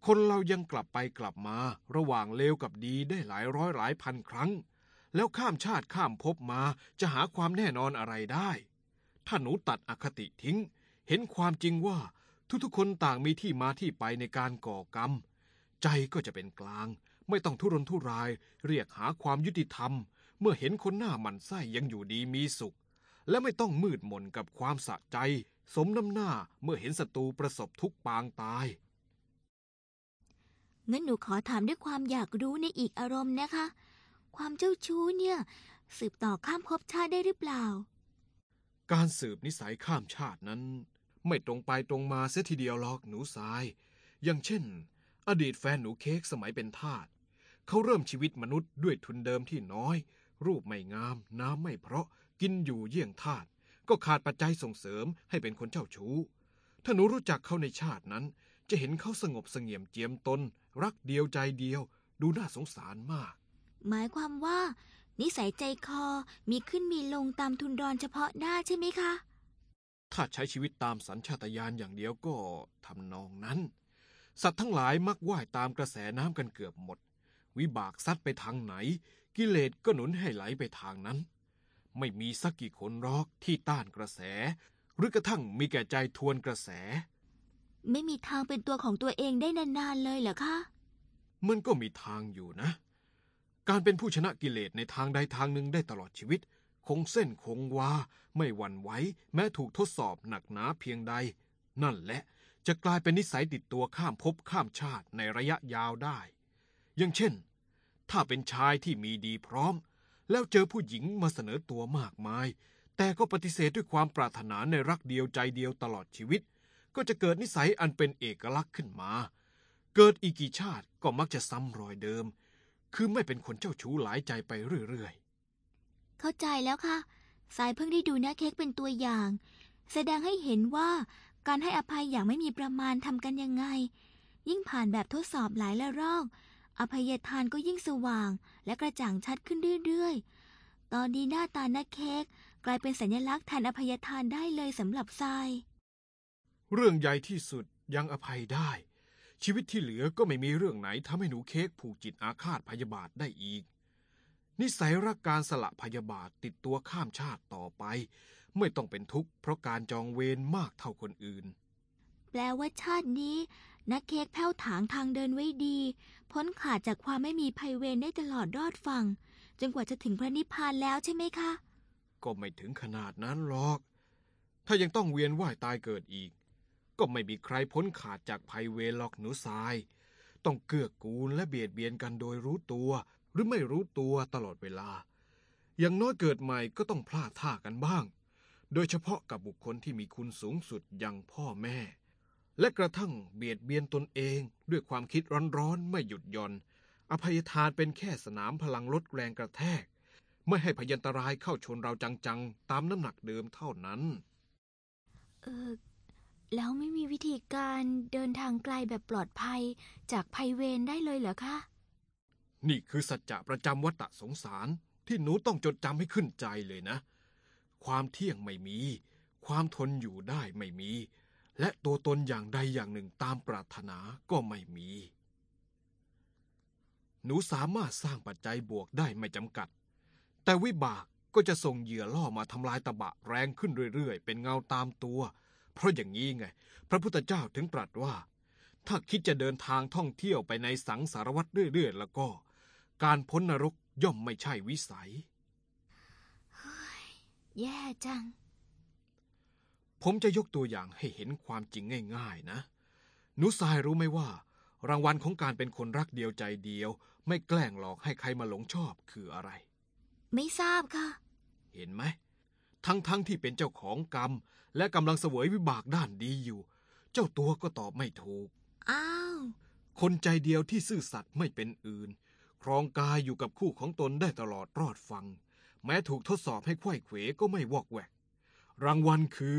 คนเรายังกลับไปกลับมา ระหว่างเลวกับดีได้หลายร้อยหลายพันครั้ง แล้วข้ามชาติข้ามภพมาจะหาความแน่นอนอะไรได้ ถ้าหนูตัดอคติทิ้ง เห็นความจริงว่า ทุกๆคนต่างมีที่มาที่ไปในการก่อกรรม ใจก็จะเป็นกลาง ไม่ต้องทุรนทุราย เรียกหาความยุติธรรม เมื่อเห็นคนหน้าหมันไส้ยังอยู่ดีมีสุข และไม่ต้องมืดมนกับความสะใจ สมน้ำหน้าเมื่อเห็นศัตรูประสบทุกข์ปางตาย งั้นหนูขอถามด้วยความอยากรู้ในอีกอารมณ์นะคะ ความเจ้าชู้เนี่ย สืบต่อข้ามภพชาติได้หรือเปล่า การสืบนิสัยข้ามชาตินั้น ไม่ตรงไปตรงมาเสียทีเดียวหรอกหนูทราย อย่างเช่น อดีตแฟนหนูเค้กสมัยเป็นทาสเขาเริ่มชีวิตมนุษย์ด้วยทุนเดิมที่น้อย รูปไม่งาม น้ำไม่เพราะ กินอยู่เยี่ยงทาสก็ขาดปัจจัยส่งเสริมให้เป็นคนเจ้าชู้ ถ้าหนูรู้จักเขาในชาตินั้น จะเห็นเขาสงบเสงี่ยมเจียมตน รักเดียวใจเดียว ดูน่าสงสารมาก หมายความว่า นิสัยใจคอมีขึ้นมีลงตามทุนรอนเฉพาะหน้าใช่ไหมคะ ถ้าใช้ชีวิตตามสัญชาตญาณอย่างเดียวก็ทำนองนั้น สัตว์ทั้งหลายมักว่ายตามกระแสน้ำกันเกือบหมด วิบากซัดไปทางไหน กิเลสก็หนุนให้ไหลไปทางนั้น ไม่มีสักกี่คนหรอกที่ต้านกระแส หรือกระทั่งมีแก่ใจทวนกระแส ไม่มีทางเป็นตัวของตัวเองได้นานๆเลยเหรอคะมันก็มีทางอยู่นะ การเป็นผู้ชนะกิเลสในทางใดทางหนึ่งได้ตลอดชีวิต คงเส้นคงวา ไม่หวั่นไหวแม้ถูกทดสอบหนักหนาเพียงใด นั่นแหละจะกลายเป็นนิสัยติดตัวข้ามภพข้ามชาติในระยะยาวได้ อย่างเช่น ถ้าเป็นชายที่มีดีพร้อม แล้วเจอผู้หญิงมาเสนอตัวมากมาย แต่ก็ปฏิเสธด้วยความปรารถนาในรักเดียวใจเดียวตลอดชีวิต ก็จะเกิดนิสัยอันเป็นเอกลักษณ์ขึ้นมา เกิดอีกกี่ชาติก็มักจะซ้ำรอยเดิม คือไม่เป็นคนเจ้าชู้หลายใจไปเรื่อยเข้าใจแล้วค่ะ สายเพิ่งได้ดูนะเค้กเป็นตัวอย่าง แสดงให้เห็นว่าการให้อภัยอย่างไม่มีประมาณทำกันยังไง ยิ่งผ่านแบบทดสอบหลายละรอบ อภัยทานก็ยิ่งสว่างและกระจ่างชัดขึ้นเรื่อยๆ ตอนนี้หน้าตานักเค้กกลายเป็นสัญลักษณ์แทนอภัยทานได้เลยสำหรับทราย เรื่องใหญ่ที่สุดยังอภัยได้ ชีวิตที่เหลือก็ไม่มีเรื่องไหนทำให้หนูเค้กผูกจิตอาฆาตพยาบาทได้อีก นิสัยรักการสละพยาบาทติดตัวข้ามชาติต่อไป ไม่ต้องเป็นทุกข์เพราะการจองเวรมากเท่าคนอื่น แปลว่าชาตินี้ นักเค้กแผ้วถางทางเดินไว้ดี พ้นขาดจากความไม่มีภัยเวรได้ตลอดรอดฝั่งจนกว่าจะถึงพระนิพพานแล้วใช่ไหมคะ ก็ไม่ถึงขนาดนั้นหรอก ถ้ายังต้องเวียนว่ายตายเกิดอีก ก็ไม่มีใครพ้นขาดจากภัยเวรหรอกหนูทราย ต้องเกื้อกูลและเบียดเบียนกันโดยรู้ตัวหรือไม่รู้ตัวตลอดเวลา อย่างน้อยเกิดใหม่ก็ต้องพลาดท่ากันบ้าง โดยเฉพาะกับบุคคลที่มีคุณสูงสุดอย่างพ่อแม่ และกระทั่งเบียดเบียนตนเองด้วยความคิดร้อนๆไม่หยุดหย่อน อภัยทานเป็นแค่สนามพลังลดแรงกระแทก ไม่ให้พยันตรายเข้าชนเราจังๆ ตามน้ำหนักเดิมเท่านั้น เออแล้วไม่มีวิธีการเดินทางไกลแบบปลอดภัยจากภัยเวรได้เลยเหรอคะ นี่คือสัจจะประจำวัฏสงสารที่หนูต้องจดจำให้ขึ้นใจเลยนะ ความเที่ยงไม่มี ความทนอยู่ได้ไม่มี และตัวตนอย่างใดอย่างหนึ่งตามปรารถนาก็ไม่มี หนูสามารถสร้างปัจจัยบวกได้ไม่จำกัด แต่วิบากก็จะส่งเหยื่อล่อมาทำลายตะบะแรงขึ้นเรื่อยๆ เป็นเงาตามตัว เพราะอย่างนี้ไง พระพุทธเจ้าถึงตรัสว่า ถ้าคิดจะเดินทางท่องเที่ยวไปในสังสารวัฏเรื่อยๆ แล้วก็ การพ้นนรกย่อมไม่ใช่วิสัยแย่จัง ผมจะยกตัวอย่างให้เห็นความจริงง่าย ๆ นะหนูทรายรู้ไหมว่า รางวัลของการเป็นคนรักเดียวใจเดียว ไม่แกล้งหลอกให้ใครมาหลงชอบคืออะไร ไม่ทราบค่ะ เห็นไหม ทั้งๆทที่เป็นเจ้าของกรรม และกำลังเสวยวิบากด้านดีอยู่ เจ้าตัวก็ตอบไม่ถูก อ้าว คนใจเดียวที่ซื่อสัตย์ไม่เป็นอื่น ครองกายอยู่กับคู่ของตนได้ตลอดรอดฟัง แม้ถูกทดสอบให้ไขว้เขวก็ไม่วอกแวก รางวัลคือ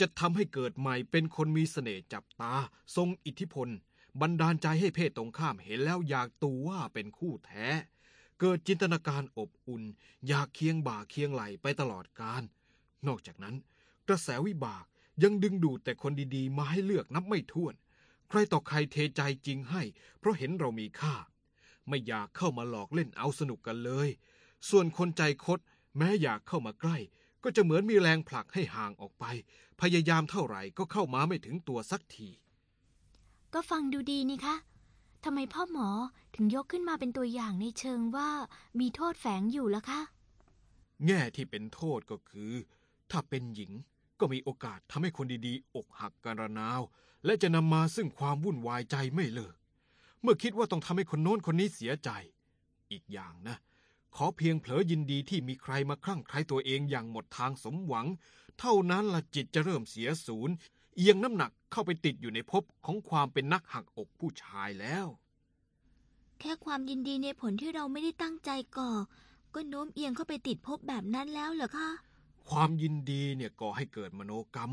จะทำให้เกิดใหม่เป็นคนมีเสน่ห์จับตา ทรงอิทธิพล บันดาลใจให้เพศตรงข้ามเห็นแล้วอยากตูว่าเป็นคู่แท้ เกิดจินตนาการอบอุ่น อยากเคียงบ่าเคียงไหลไปตลอดกาลนอกจากนั้น กระแสวิบากยังดึงดูดแต่คนดีๆ มาให้เลือกนับไม่ถ้วน ใครต่อใครเทใจจริงให้ เพราะเห็นเรามีค่า ไม่อยากเข้ามาหลอกเล่นเอาสนุกกันเลย ส่วนคนใจคดแม้อยากเข้ามาใกล้ ก็จะเหมือนมีแรงผลักให้ห่างออกไป พยายามเท่าไหร่ก็เข้ามาไม่ถึงตัวสักที ก็ฟังดูดีนี่คะทำไมพ่อหมอถึงยกขึ้นมาเป็นตัวอย่างในเชิงว่ามีโทษแฝงอยู่ล่ะคะ แง่ที่เป็นโทษก็คือ ถ้าเป็นหญิงก็มีโอกาสทำให้คนดีๆ อกหักกันระนาว และจะนำมาซึ่งความวุ่นวายใจไม่เลิก เมื่อคิดว่าต้องทำให้คนโน้นคนนี้เสียใจ อีกอย่างนะ ขอเพียงเผลอยินดีที่มีใครมาคลั่งไคล้ตัวเองอย่างหมดทางสมหวัง เท่านั้นละจิตจะเริ่มเสียศูนย์เอียงน้ำหนักเข้าไปติดอยู่ในภพของความเป็นนักหักอกผู้ชายแล้ว แค่ความยินดีในผลที่เราไม่ได้ตั้งใจก่อ ก็โน้มเอียงเข้าไปติดพบแบบนั้นแล้วเหรอคะความยินดีเนี่ยก่อให้เกิดมโนกรรม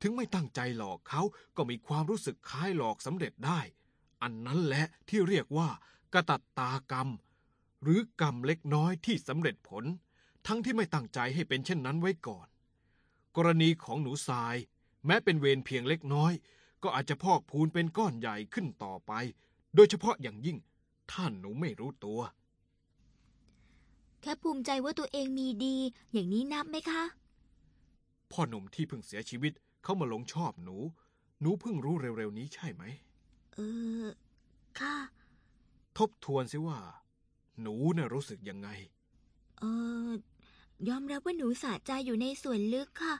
ถึงไม่ตั้งใจหลอกเขาก็มีความรู้สึกคล้ายหลอกสำเร็จได้ อันนั้นแหละที่เรียกว่ากระตัตตากรรม หรือกรรมเล็กน้อยที่สำเร็จผล ทั้งที่ไม่ตั้งใจให้เป็นเช่นนั้นไว้ก่อน กรณีของหนูทราย แม้เป็นเวรเพียงเล็กน้อย ก็อาจจะพอกพูนเป็นก้อนใหญ่ขึ้นต่อไป โดยเฉพาะอย่างยิ่งท่านหนูไม่รู้ตัว แค่ภูมิใจว่าตัวเองมีดี อย่างนี้นับไหมคะ พ่อหนุ่มที่เพิ่งเสียชีวิตเขามาหลงชอบหนู หนูเพิ่งรู้เร็วๆนี้ใช่ไหม เออ ค่ะ ทบทวนสิว่า หนูน่ะรู้สึกยังไง เออยอมรับว่าหนูสะใจอยู่ในส่วนลึกค่ะ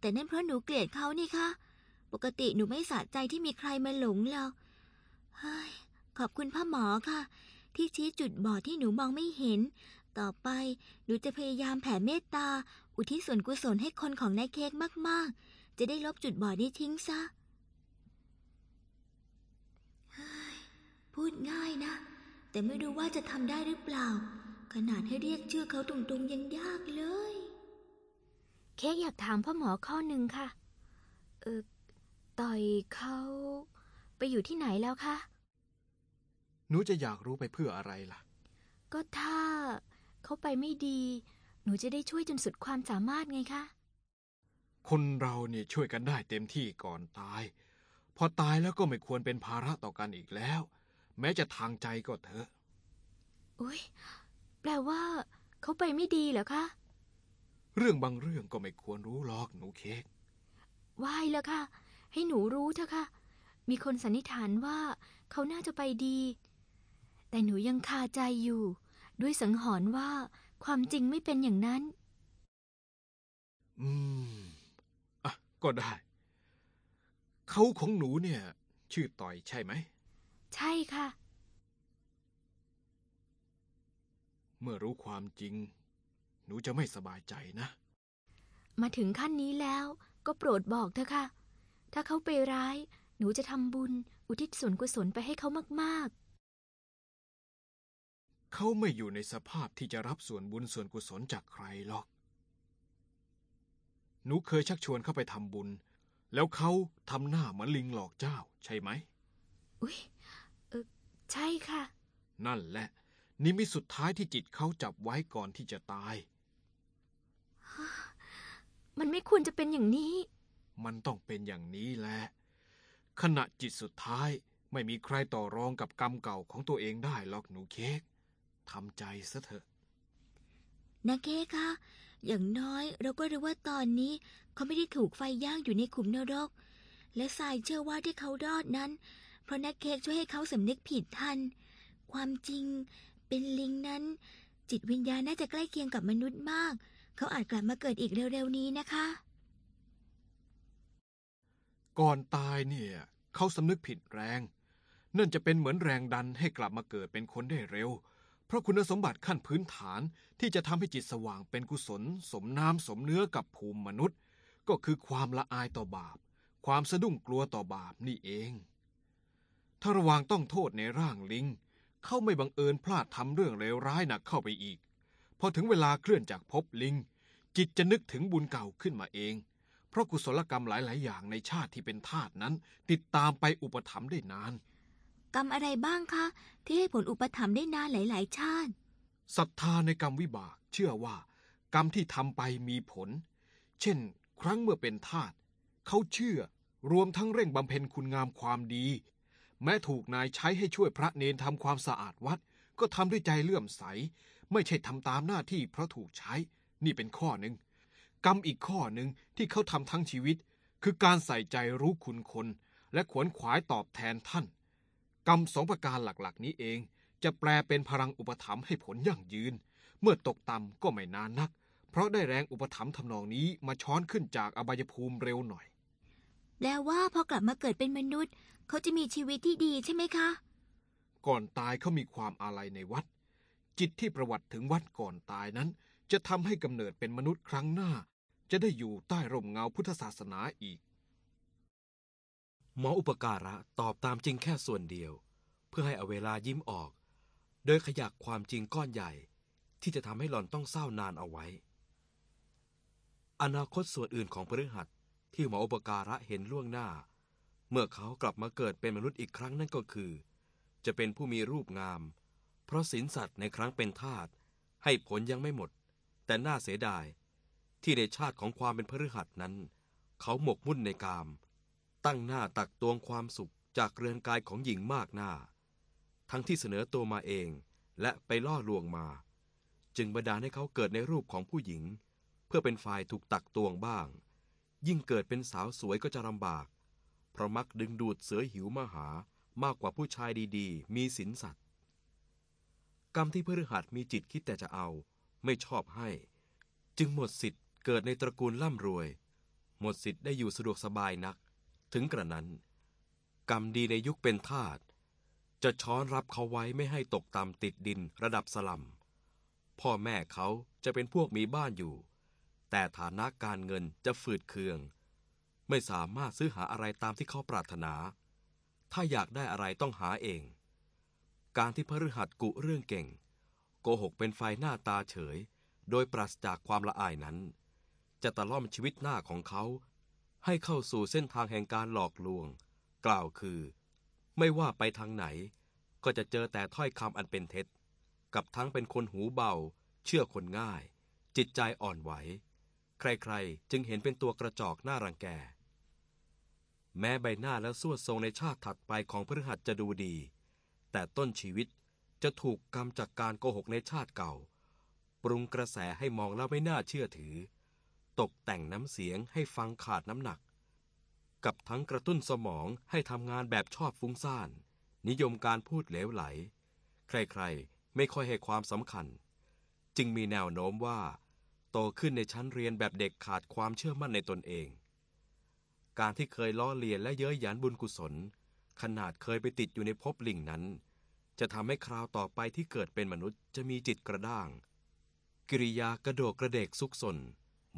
แต่นั่นเพราะหนูเกลียดเขานี่ค่ะ ปกติหนูไม่สะใจที่มีใครมาหลงเราเฮ้ยขอบคุณพ่อหมอค่ะ ที่ชี้จุดบอดที่หนูมองไม่เห็น ต่อไปหนูจะพยายามแผ่เมตตา อุทิศส่วนกุศลให้คนของนายเค้กมาก ๆ จะได้ลบจุดบอดนี้ทิ้งซะเฮ้ยพูดง่ายนะ แต่ไม่รู้ว่าจะทำได้หรือเปล่า ขนาดให้เรียกชื่อเขาตรงๆยังยากเลย เค้กอยากถามพ่อหมอข้อหนึ่งค่ะ เออต่อยเขาไปไปอยู่ที่ไหนแล้วคะ หนูจะอยากรู้ไปเพื่ออะไรล่ะ ก็ถ้าเขาไปไม่ดี หนูจะได้ช่วยจนสุดความสามารถไงคะ คนเราเนี่ยช่วยกันได้เต็มที่ก่อนตาย พอตายแล้วก็ไม่ควรเป็นภาระต่อกันอีกแล้ว แม้จะทางใจก็เถอะอุ้ยแปลว่า เขาไปไม่ดีเหรอคะ เรื่องบางเรื่องก็ไม่ควรรู้หรอกหนูเค้กวายแล้วค่ะ ให้หนูรู้เถอะค่ะ มีคนสันนิษฐานว่า เขาน่าจะไปดี แต่หนูยังคาใจอยู่ ด้วยสังหรณ์ว่า ความจริงไม่เป็นอย่างนั้น อืม อะ ก็ได้ เขาของหนูเนี่ย ชื่อต่อยใช่ไหม ใช่ค่ะ เมื่อรู้ความจริง หนูจะไม่สบายใจนะ มาถึงขั้นนี้แล้วก็โปรดบอกเถอะค่ะ ถ้าเขาไปร้าย หนูจะทำบุญ อุทิศส่วนกุศลไปให้เขามาก เขาไม่อยู่ในสภาพที่จะรับส่วนบุญส่วนกุศลจากใครหรอก หนูเคยชักชวนเขาไปทำบุญ แล้วเขาทำหน้าเหมือนลิงหลอกเจ้า ใช่ไหม ๆ อุ๊ยเออ ใช่ค่ะ นั่นแหละ นิมิตสุดท้ายที่จิตเขาจับไว้ก่อนที่จะตาย มันไม่ควรจะเป็นอย่างนี้ มันต้องเป็นอย่างนี้แหละ ขณะจิตสุดท้ายไม่มีใครต่อรองกับกรรมเก่าของตัวเองได้หรอกหนูเค้กทำใจซะเถอะนะเค้กคะอย่างน้อยเราก็รู้ว่าตอนนี้เขาไม่ได้ถูกไฟย่างอยู่ในขุมนรก และทรายเชื่อว่าที่เขารอดนั้น เพราะนักเค้กช่วยให้เขาสำนึกผิดทัน ความจริงเป็นลิงนั้น จิตวิญญาณน่าจะใกล้เคียงกับมนุษย์มาก เขาอาจกลับมาเกิดอีกเร็วๆนี้นะคะ ก่อนตายเนี่ย เขาสำนึกผิดแรง นั่นจะเป็นเหมือนแรงดันให้กลับมาเกิดเป็นคนได้เร็ว เพราะคุณสมบัติขั้นพื้นฐานที่จะทำให้จิตสว่างเป็นกุศล สมน้ำสมเนื้อกับภูมิมนุษย์ ก็คือความละอายต่อบาป ความสะดุ้งกลัวต่อบาปนี่เอง ถ้าระหวางต้องโทษในร่างลิง เขาไม่บังเอิญพลาดทำเรื่องเลวร้ายหนักเข้าไปอีก พอถึงเวลาเคลื่อนจากภพลิง จิตจะนึกถึงบุญเก่าขึ้นมาเอง เพราะกุศลกรรมหลาย ๆ อย่างในชาติที่เป็นทาสนั้น ติดตามไปอุปถัมภ์ได้นาน กรรมอะไรบ้างคะ ที่ให้ผลอุปถัมภ์ได้นานหลาย ๆ ชาติศรัทธาในกรรมวิบาก เชื่อว่า กรรมที่ทำไปมีผล เช่น ครั้งเมื่อเป็นทาสเขาเชื่อรวมทั้งเร่งบำเพ็ญคุณงามความดี แม้ถูกนายใช้ให้ช่วยพระเนนทำความสะอาดวัด ก็ทำด้วยใจเลื่อมใส ไม่ใช่ทำตามหน้าที่เพราะถูกใช้ นี่เป็นข้อหนึ่ง กรรมอีกข้อหนึ่งที่เขาทำทั้งชีวิต คือการใส่ใจรู้คุณคน และขวนขวายตอบแทนท่าน กรรมสองประการหลักๆ นี้เอง จะแปลเป็นพลังอุปถัมภ์ให้ผลยั่งยืน เมื่อตกต่ำก็ไม่นานนัก เพราะได้แรงอุปถัมภ์ทำนองนี้มาช้อนขึ้นจากอบายภูมิเร็วหน่อย แปลว่าพอกลับมาเกิดเป็นมนุษย์ เขาจะมีชีวิตที่ดีใช่ไหมคะ ก่อนตายเขามีความอาลัยในวัด จิตที่ประวัติถึงวัดก่อนตายนั้น จะทำให้กำเนิดเป็นมนุษย์ครั้งหน้า จะได้อยู่ใต้ร่มเงาพุทธศาสนาอีก หมออุปการะตอบตามจริงแค่ส่วนเดียว เพื่อให้เอาเวลายิ้มออก โดยขยักความจริงก้อนใหญ่ ที่จะทำให้หล่อนต้องเศร้านานเอาไว้ อนาคตส่วนอื่นของพฤหัส ที่หมออุปการะเห็นล่วงหน้า เมื่อเขากลับมาเกิดเป็นมนุษย์อีกครั้งนั่นก็คือ จะเป็นผู้มีรูปงาม เพราะสินสัตว์ในครั้งเป็นทาสให้ผลยังไม่หมด แต่น่าเสียดาย ที่ในชาติของความเป็นพฤหัสนั้น เขาหมกมุ่นในกาม ตั้งหน้าตักตวงความสุขจากเรือนกายของหญิงมากหน้า ทั้งที่เสนอตัวมาเองและไปล่อลวงมา จึงบันดาลให้เขาเกิดในรูปของผู้หญิง เพื่อเป็นฝ่ายถูกตักตวงบ้าง ยิ่งเกิดเป็นสาวสวยก็จะลำบาก เพราะมักดึงดูดเสือหิวมาหามากกว่าผู้ชายดีๆ มีสินสัตว์กรรมที่พฤหัสมีจิตคิดแต่จะเอา ไม่ชอบให้ จึงหมดสิทธิ์เกิดในตระกูลร่ำรวย หมดสิทธิ์ได้อยู่สะดวกสบายนัก ถึงกระนั้น กรรมดีในยุคเป็นทาสจะช้อนรับเขาไว้ไม่ให้ตกต่ำติดดินระดับสลัมพ่อแม่เขาจะเป็นพวกมีบ้านอยู่ แต่ฐานะการเงินจะฝืดเคือง ไม่สามารถซื้อหาอะไรตามที่เขาปรารถนา ถ้าอยากได้อะไรต้องหาเอง การที่พฤหัสกุเรื่องเก่ง โกหกเป็นไฟหน้าตาเฉย โดยปราศจากความละอายนั้น จะตะล่อมชีวิตหน้าของเขา ให้เข้าสู่เส้นทางแห่งการหลอกลวง กล่าวคือ ไม่ว่าไปทางไหน ก็จะเจอแต่ถ้อยคำอันเป็นเท็จ กับทั้งเป็นคนหูเบา เชื่อคนง่าย จิตใจอ่อนไหว ใครๆ จึงเห็นเป็นตัวกระจอกหน้ารังแก แม้ใบหน้าและส่วนทรงในชาติถัดไปของพฤหัสจะดูดี แต่ต้นชีวิตจะถูกกรรมจากการโกหกในชาติเก่า ปรุงกระแสให้มองแล้วไม่น่าเชื่อถือ ตกแต่งน้ำเสียงให้ฟังขาดน้ำหนัก กับทั้งกระตุ้นสมองให้ทำงานแบบชอบฟุ้งซ่าน นิยมการพูดเหลวไหล ใครๆ ไม่ค่อยให้ความสำคัญ จึงมีแนวโน้มว่า โตขึ้นในชั้นเรียนแบบเด็กขาดความเชื่อมั่นในตนเอง การที่เคยล้อเลียนและเย้ยหยันบุญกุศล ขนาดเคยไปติดอยู่ในภพลิงนั้น จะทำให้คราวต่อไปที่เกิดเป็นมนุษย์จะมีจิตกระด้าง กิริยากระโดกกระเดกซุกซน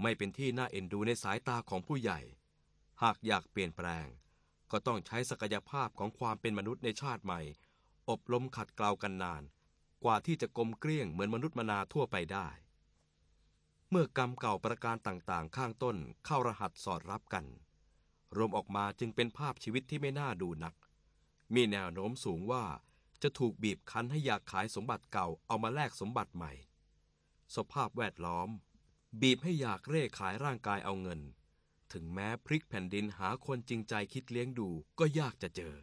ไม่เป็นที่น่าเอ็นดูในสายตาของผู้ใหญ่ หากอยากเปลี่ยนแปลง ก็ต้องใช้ศักยภาพของความเป็นมนุษย์ในชาติใหม่ อบรมขัดเกลากันนาน กว่าที่จะกลมเกลี้ยงเหมือนมนุษย์มนาทั่วไปได้ มื่อกรรมเก่าประการต่างๆ ข้างต้นเข้ารหัสสอดรับกัน รวมออกมาจึงเป็นภาพชีวิตที่ไม่น่าดูนัก มีแนวโน้มสูงว่าจะถูกบีบคั้นให้อยากขายสมบัติเก่าเอามาแลกสมบัติใหม่ สภาพแวดล้อม บีบให้อยากเร่ขายร่างกายเอาเงิน ถึงแม้พลิกแผ่นดินหาคนจริงใจคิดเลี้ยงดูก็ยากจะเจอ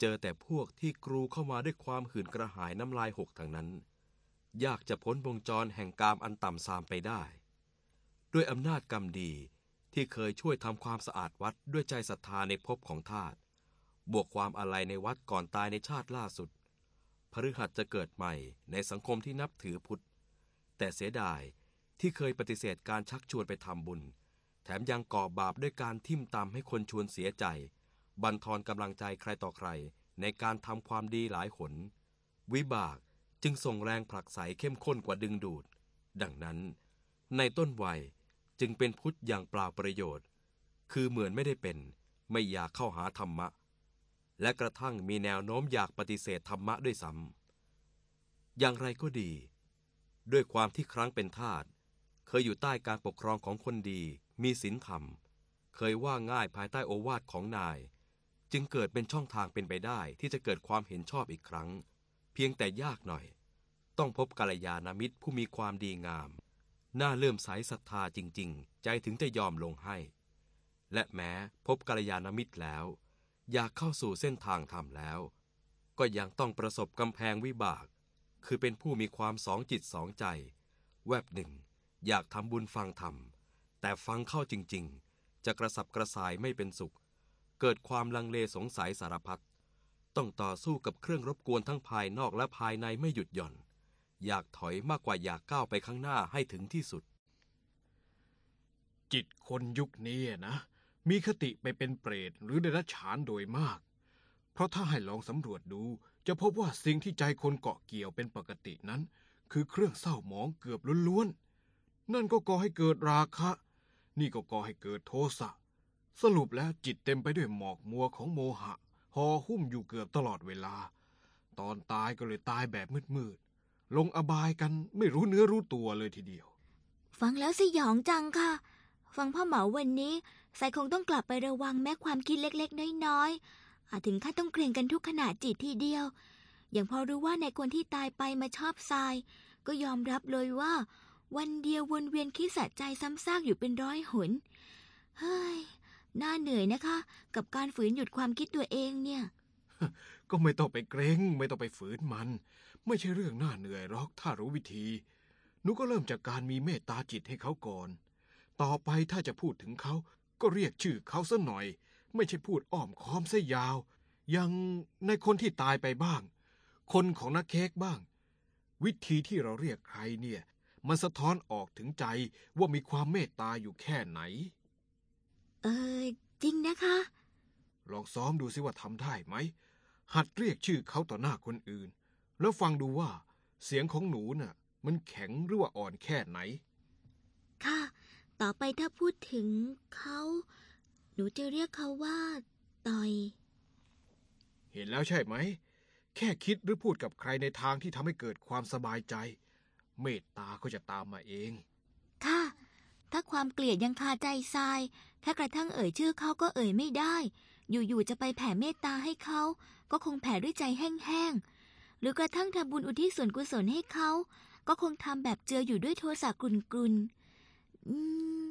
เจอแต่พวกที่กรูเข้ามาด้วยความหื่นกระหายน้ำลายหกทางนั้น ยากจะพ้นวงจรแห่งกามอันต่ำทรามไปได้ ด้วยอำนาจกรรมดีที่เคยช่วยทำความสะอาดวัดด้วยใจศรัทธาในภพของทาสบวกความอะไรในวัดก่อนตายในชาติล่าสุด พฤหัสจะเกิดใหม่ในสังคมที่นับถือพุทธ แต่เสียดายที่เคยปฏิเสธการชักชวนไปทำบุญ แถมยังก่อบาปด้วยการทิ่มตำให้คนชวนเสียใจ บันทอนกำลังใจใครต่อใครในการทำความดีหลายหน วิบาก จึงส่งแรงผลักไสเข้มข้นกว่าดึงดูด ดังนั้น ในต้นวัยจึงเป็นพุทธอย่างเปล่าประโยชน์ คือเหมือนไม่ได้เป็น ไม่อยากเข้าหาธรรมะ และกระทั่งมีแนวโน้มอยากปฏิเสธธรรมะด้วยซ้ำอย่างไรก็ดี ด้วยความที่ครั้งเป็นทาสเคยอยู่ใต้การปกครองของคนดี มีศีลธรรม เคยว่าง่ายภายใต้โอวาทของนาย จึงเกิดเป็นช่องทางเป็นไปได้ที่จะเกิดความเห็นชอบอีกครั้ง พียงแต่ยากหน่อย ต้องพบกัลยาณมิตรผู้มีความดีงาม น่าเลื่อมใสศรัทธาจริง ๆ ใจถึงจะยอมลงให้ และแม้พบกัลยาณมิตรแล้ว อยากเข้าสู่เส้นทางธรรมแล้ว ก็ยังต้องประสบกำแพงวิบาก คือเป็นผู้มีความสองจิตสองใจ แวบหนึ่ง อยากทำบุญฟังธรรม แต่ฟังเข้าจริง ๆ จะกระสับกระส่ายไม่เป็นสุข เกิดความลังเลสงสัยสารพัด ต้องต่อสู้กับเครื่องรบกวนทั้งภายนอกและภายในไม่หยุดหย่อน อยากถอยมากกว่าอยากก้าวไปข้างหน้าให้ถึงที่สุด จิตคนยุคนี้นะ มีคติไปเป็นเปรตหรือเดรัจฉานโดยมาก เพราะถ้าให้ลองสำรวจดู จะพบว่าสิ่งที่ใจคนเกาะเกี่ยวเป็นปกตินั้น คือเครื่องเศร้าหมองเกือบล้วนๆนั่นก็ก่อให้เกิดราคะ นี่ก็ก่อให้เกิดโทสะสรุปแล้วจิตเต็มไปด้วยหมอกมัวของโมหะ ห่อหุ้มอยู่เกือบตลอดเวลา ตอนตายก็เลยตายแบบมืดๆลงอบายกันไม่รู้เนื้อรู้ตัวเลยทีเดียว ฟังแล้วสยองจังค่ะ ฟังพ่อหมอวันนี้สายคงต้องกลับไประวังแม้ความคิดเล็กๆ น้อยๆอาจถึงขั้นต้องเกรงกันทุกขณะจิตทีเดียว อย่างพอรู้ว่าในคนที่ตายไปมาชอบทราย ก็ยอมรับเลยว่า วันเดียววนเวียนคิดสะใจซ้ำซากอยู่เป็นร้อยหน เฮ้ย น่าเหนื่อยนะคะ กับการฝืนหยุดความคิดตัวเองเนี่ย ก็ไม่ต้องไปเกรงไม่ต้องไปฝืนมัน ไม่ใช่เรื่องน่าเหนื่อยหรอกถ้ารู้วิธีหนูก็เริ่มจากการมีเมตตาจิตให้เขาก่อน ต่อไปถ้าจะพูดถึงเขาก็เรียกชื่อเขาซะหน่อย ไม่ใช่พูดอ้อมค้อมซะยาว ยังในคนที่ตายไปบ้าง คนของนักเค้กบ้าง วิธีที่เราเรียกใครเนี่ย มันสะท้อนออกถึงใจว่ามีความเมตตาอยู่แค่ไหน เออจริงนะคะ ลองซ้อมดูสิว่าทำได้ไหม หัดเรียกชื่อเขาต่อหน้าคนอื่น แล้วฟังดูว่า เสียงของหนูน่ะ มันแข็งหรือว่าอ่อนแค่ไหน ค่ะ ต่อไปถ้าพูดถึงเขา หนูจะเรียกเขาว่า ต่อย เห็นแล้วใช่ไหม แค่คิดหรือพูดกับใครในทางที่ทำให้เกิดความสบายใจ เมตตาก็จะตามมาเอง ค่ะ ถ้าความเกลียดยังคาใจทราย แค่กระทั่งเอ่ยชื่อเขาก็เอ่ยไม่ได้ อยู่ๆจะไปแผ่เมตตาให้เขา ก็คงแผ่ด้วยใจแห้งๆ หรือกระทั่งทำบุญอุทิศส่วนกุศลให้เขา ก็คงทำแบบเจืออยู่ด้วยโทสะกรุนๆ อืม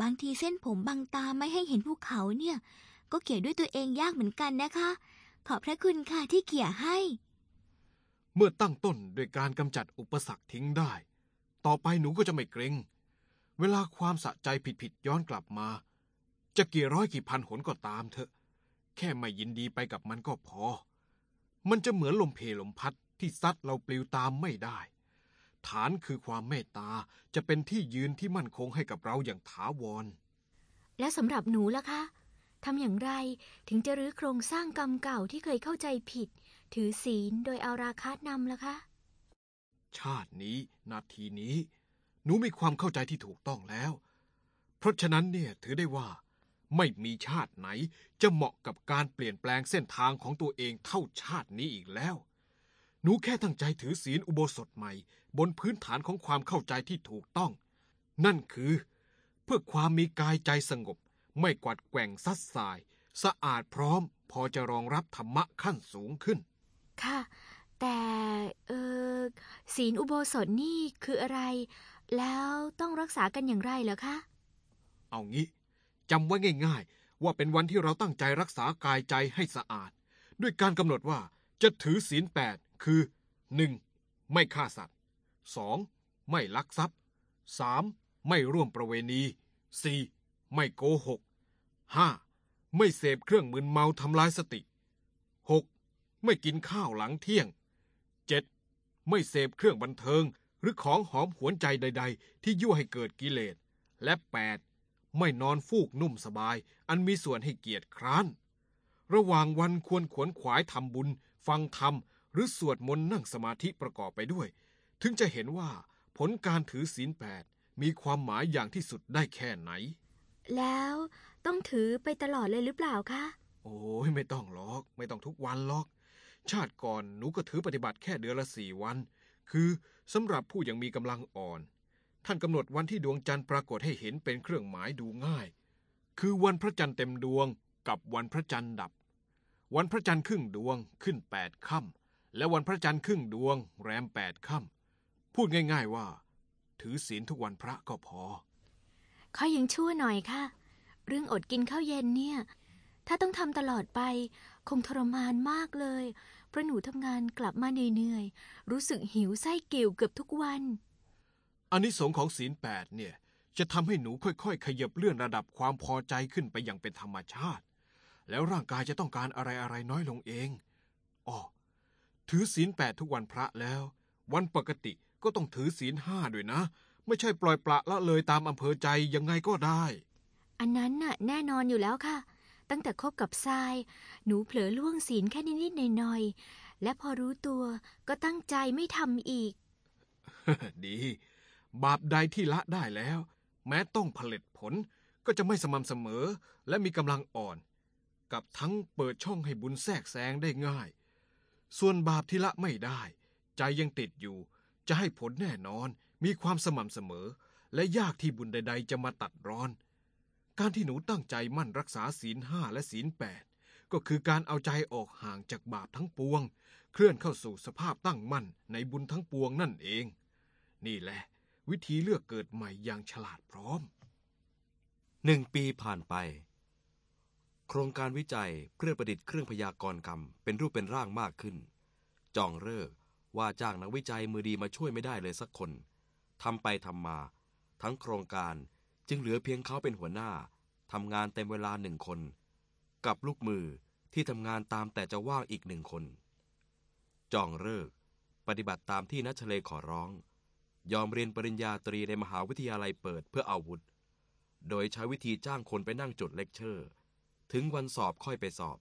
บางทีเส้นผมบางตาไม่ให้เห็นภูเขาเนี่ย ก็เขี่ยด้วยตัวเองยากเหมือนกันนะคะ ขอบพระคุณค่ะที่เขี่ยให้ เมื่อตั้งต้นโดยการกำจัดอุปสรรคทิ้งได้ ต่อไปหนูก็จะไม่เกรง เวลาความสะใจผิดๆย้อนกลับมา จะกี่ร้อยกี่พันหนก็ตามเถอะ แค่ไม่ยินดีไปกับมันก็พอ มันจะเหมือนลมเพลมพัดที่ซัดเราปลิวตามไม่ได้ ฐานคือความเมตตาจะเป็นที่ยืนที่มั่นคงให้กับเราอย่างถาวร และสำหรับหนูล่ะคะทำอย่างไรถึงจะรื้อโครงสร้างกรรมเก่าที่เคยเข้าใจผิด ถือศีลโดยเอาราคานำล่ะคะ ชาตินี้นาทีนี้ หนูมีความเข้าใจที่ถูกต้องแล้ว เพราะฉะนั้นเนี่ยถือได้ว่า ไม่มีชาติไหนจะเหมาะกับการเปลี่ยนแปลงเส้นทางของตัวเองเท่าชาตินี้อีกแล้ว หนูแค่ตั้งใจถือศีลอุโบสถใหม่ บนพื้นฐานของความเข้าใจที่ถูกต้อง นั่นคือ เพื่อความมีกายใจสงบ ไม่กวัดแกว่งซัดสาย สะอาดพร้อม พอจะรองรับธรรมะขั้นสูงขึ้น ค่ะ แต่เออศีลอุโบสถนี่คืออะไร แล้วต้องรักษากันอย่างไรเหรอคะ เอางี้ จำไว้ง่าย ๆ ว่าเป็นวันที่เราตั้งใจรักษากายใจให้สะอาด ด้วยการกำหนดว่าจะถือศีลแปดคือ 1. ไม่ฆ่าสัตว์ 2. ไม่ลักทรัพย์ 3. ไม่ร่วมประเวณี 4. ไม่โกหก 5. ไม่เสพเครื่องมึนเมาทำลายสติ 6. ไม่กินข้าวหลังเที่ยง 7. ไม่เสพเครื่องบันเทิง หรือของหอมหวนใจใด ๆ ที่ยั่วให้เกิดกิเลสและ 8. ไม่นอนฟูกนุ่มสบาย อันมีส่วนให้เกียรติคร้าน ระหว่างวันควรขวนขวายทำบุญ ฟังธรรม หรือสวดมนต์นั่งสมาธิประกอบไปด้วย ถึงจะเห็นว่าผลการถือศีลแปดมีความหมายอย่างที่สุดได้แค่ไหน แล้วต้องถือไปตลอดเลยหรือเปล่าคะ โอ้ยไม่ต้องหรอก ไม่ต้องทุกวันหรอก ชาติก่อนหนูก็ถือปฏิบัติแค่เดือนละสี่วัน คือสำหรับผู้ยังมีกำลังอ่อน ท่านกำหนดวันที่ดวงจันทร์ปรากฏให้เห็นเป็นเครื่องหมายดูง่าย คือวันพระจันทร์เต็มดวงกับวันพระจันทร์ดับ วันพระจันทร์ครึ่งดวงขึ้นแปดค่ำและวันพระจันทร์ครึ่งดวง แรมแปดค่ำพูดง่ายๆว่า ถือศีลทุกวันพระก็พอข้อยังชั่วหน่อยค่ะ เรื่องอดกินข้าวเย็นเนี่ย ถ้าต้องทำตลอดไป คงทรมานมากเลยเพราะหนูทำงานกลับมาเหนื่อยๆรู้สึกหิวไส้กิ่วเกือบทุกวัน อานิสงส์ของศีลแปดเนี่ย จะทำให้หนูค่อยๆ ขยับเลื่อนระดับความพอใจขึ้นไปอย่างเป็นธรรมชาติ แล้วร่างกายจะต้องการอะไรๆน้อยลงเองอ๋อถือศีลแปดทุกวันพระแล้ว วันปกติก็ต้องถือศีลห้าด้วยนะ ไม่ใช่ปล่อยปละละเลยตามอำเภอใจยังไงก็ได้ อันนั้นน่ะ แน่นอนอยู่แล้วค่ะ ตั้งแต่คบกับทราย หนูเผลอล่วงศีลแค่นิดๆหน่อยๆและพอรู้ตัวก็ตั้งใจไม่ทำอีก ดี บาปใดที่ละได้แล้ว แม้ต้องผลิตผลก็จะไม่สม่ำเสมอและมีกำลังอ่อน กับทั้งเปิดช่องให้บุญแทรกแซงได้ง่าย ส่วนบาปที่ละไม่ได้ ใจยังติดอยู่ จะให้ผลแน่นอน มีความสม่ำเสมอ และยากที่บุญใด ๆ จะมาตัดร้อน การที่หนูตั้งใจมั่นรักษาศีลห้าและศีลแปดก็คือการเอาใจออกห่างจากบาปทั้งปวง เคลื่อนเข้าสู่สภาพตั้งมั่นในบุญทั้งปวงนั่นเอง นี่แหละ วิธีเลือกเกิดใหม่อย่างฉลาดพร้อมหนึ่งปีผ่านไป โครงการวิจัยเพื่อประดิษฐ์เครื่องพยากรณ์กรรม เป็นรูปเป็นร่างมากขึ้น จองเลิกว่าจ้างนักวิจัยมือดีมาช่วยไม่ได้เลยสักคนทำไปทำมา ทั้งโครงการจึงเหลือเพียงเขาเป็นหัวหน้าทำงานเต็มเวลาหนึ่งคน กับลูกมือที่ทำงานตามแต่จะว่างอีกหนึ่งคน จองเลิกปฏิบัติตามที่นัชเลขอร้อง ยอมเรียนปริญญาตรีในมหาวิทยาลัยเปิดเพื่ออาวุธ โดยใช้วิธีจ้างคนไปนั่งจดเลคเชอร์ ถึงวันสอบค่อยไปสอบ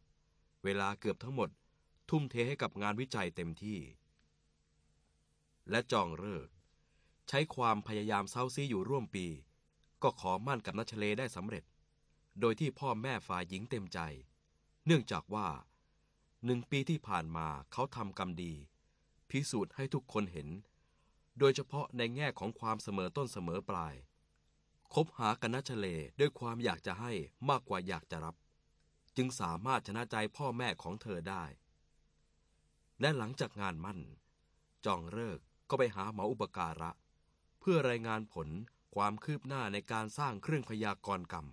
เวลาเกือบทั้งหมด ทุ่มเทให้กับงานวิจัยเต็มที่ และจองเลิก ใช้ความพยายามเซาซีอยู่ร่วมปี ก็ขอมั่นกับนัชเลได้สำเร็จ โดยที่พ่อแม่ฝ่ายหญิงเต็มใจ เนื่องจากว่าหนึ่งปีที่ผ่านมาเขาทำกรรมดี พิสูจน์ให้ทุกคนเห็น โดยเฉพาะในแง่ของความเสมอต้นเสมอปลาย คบหากันนัชเลด้วยความอยากจะให้มากกว่าอยากจะรับ จึงสามารถชนะใจพ่อแม่ของเธอได้ และหลังจากงานมั่น จองเลิกษ์ก็ไปหาหมออุปการะ เพื่อรายงานผลความคืบหน้าในการสร้างเครื่องพยากรณ์กรรม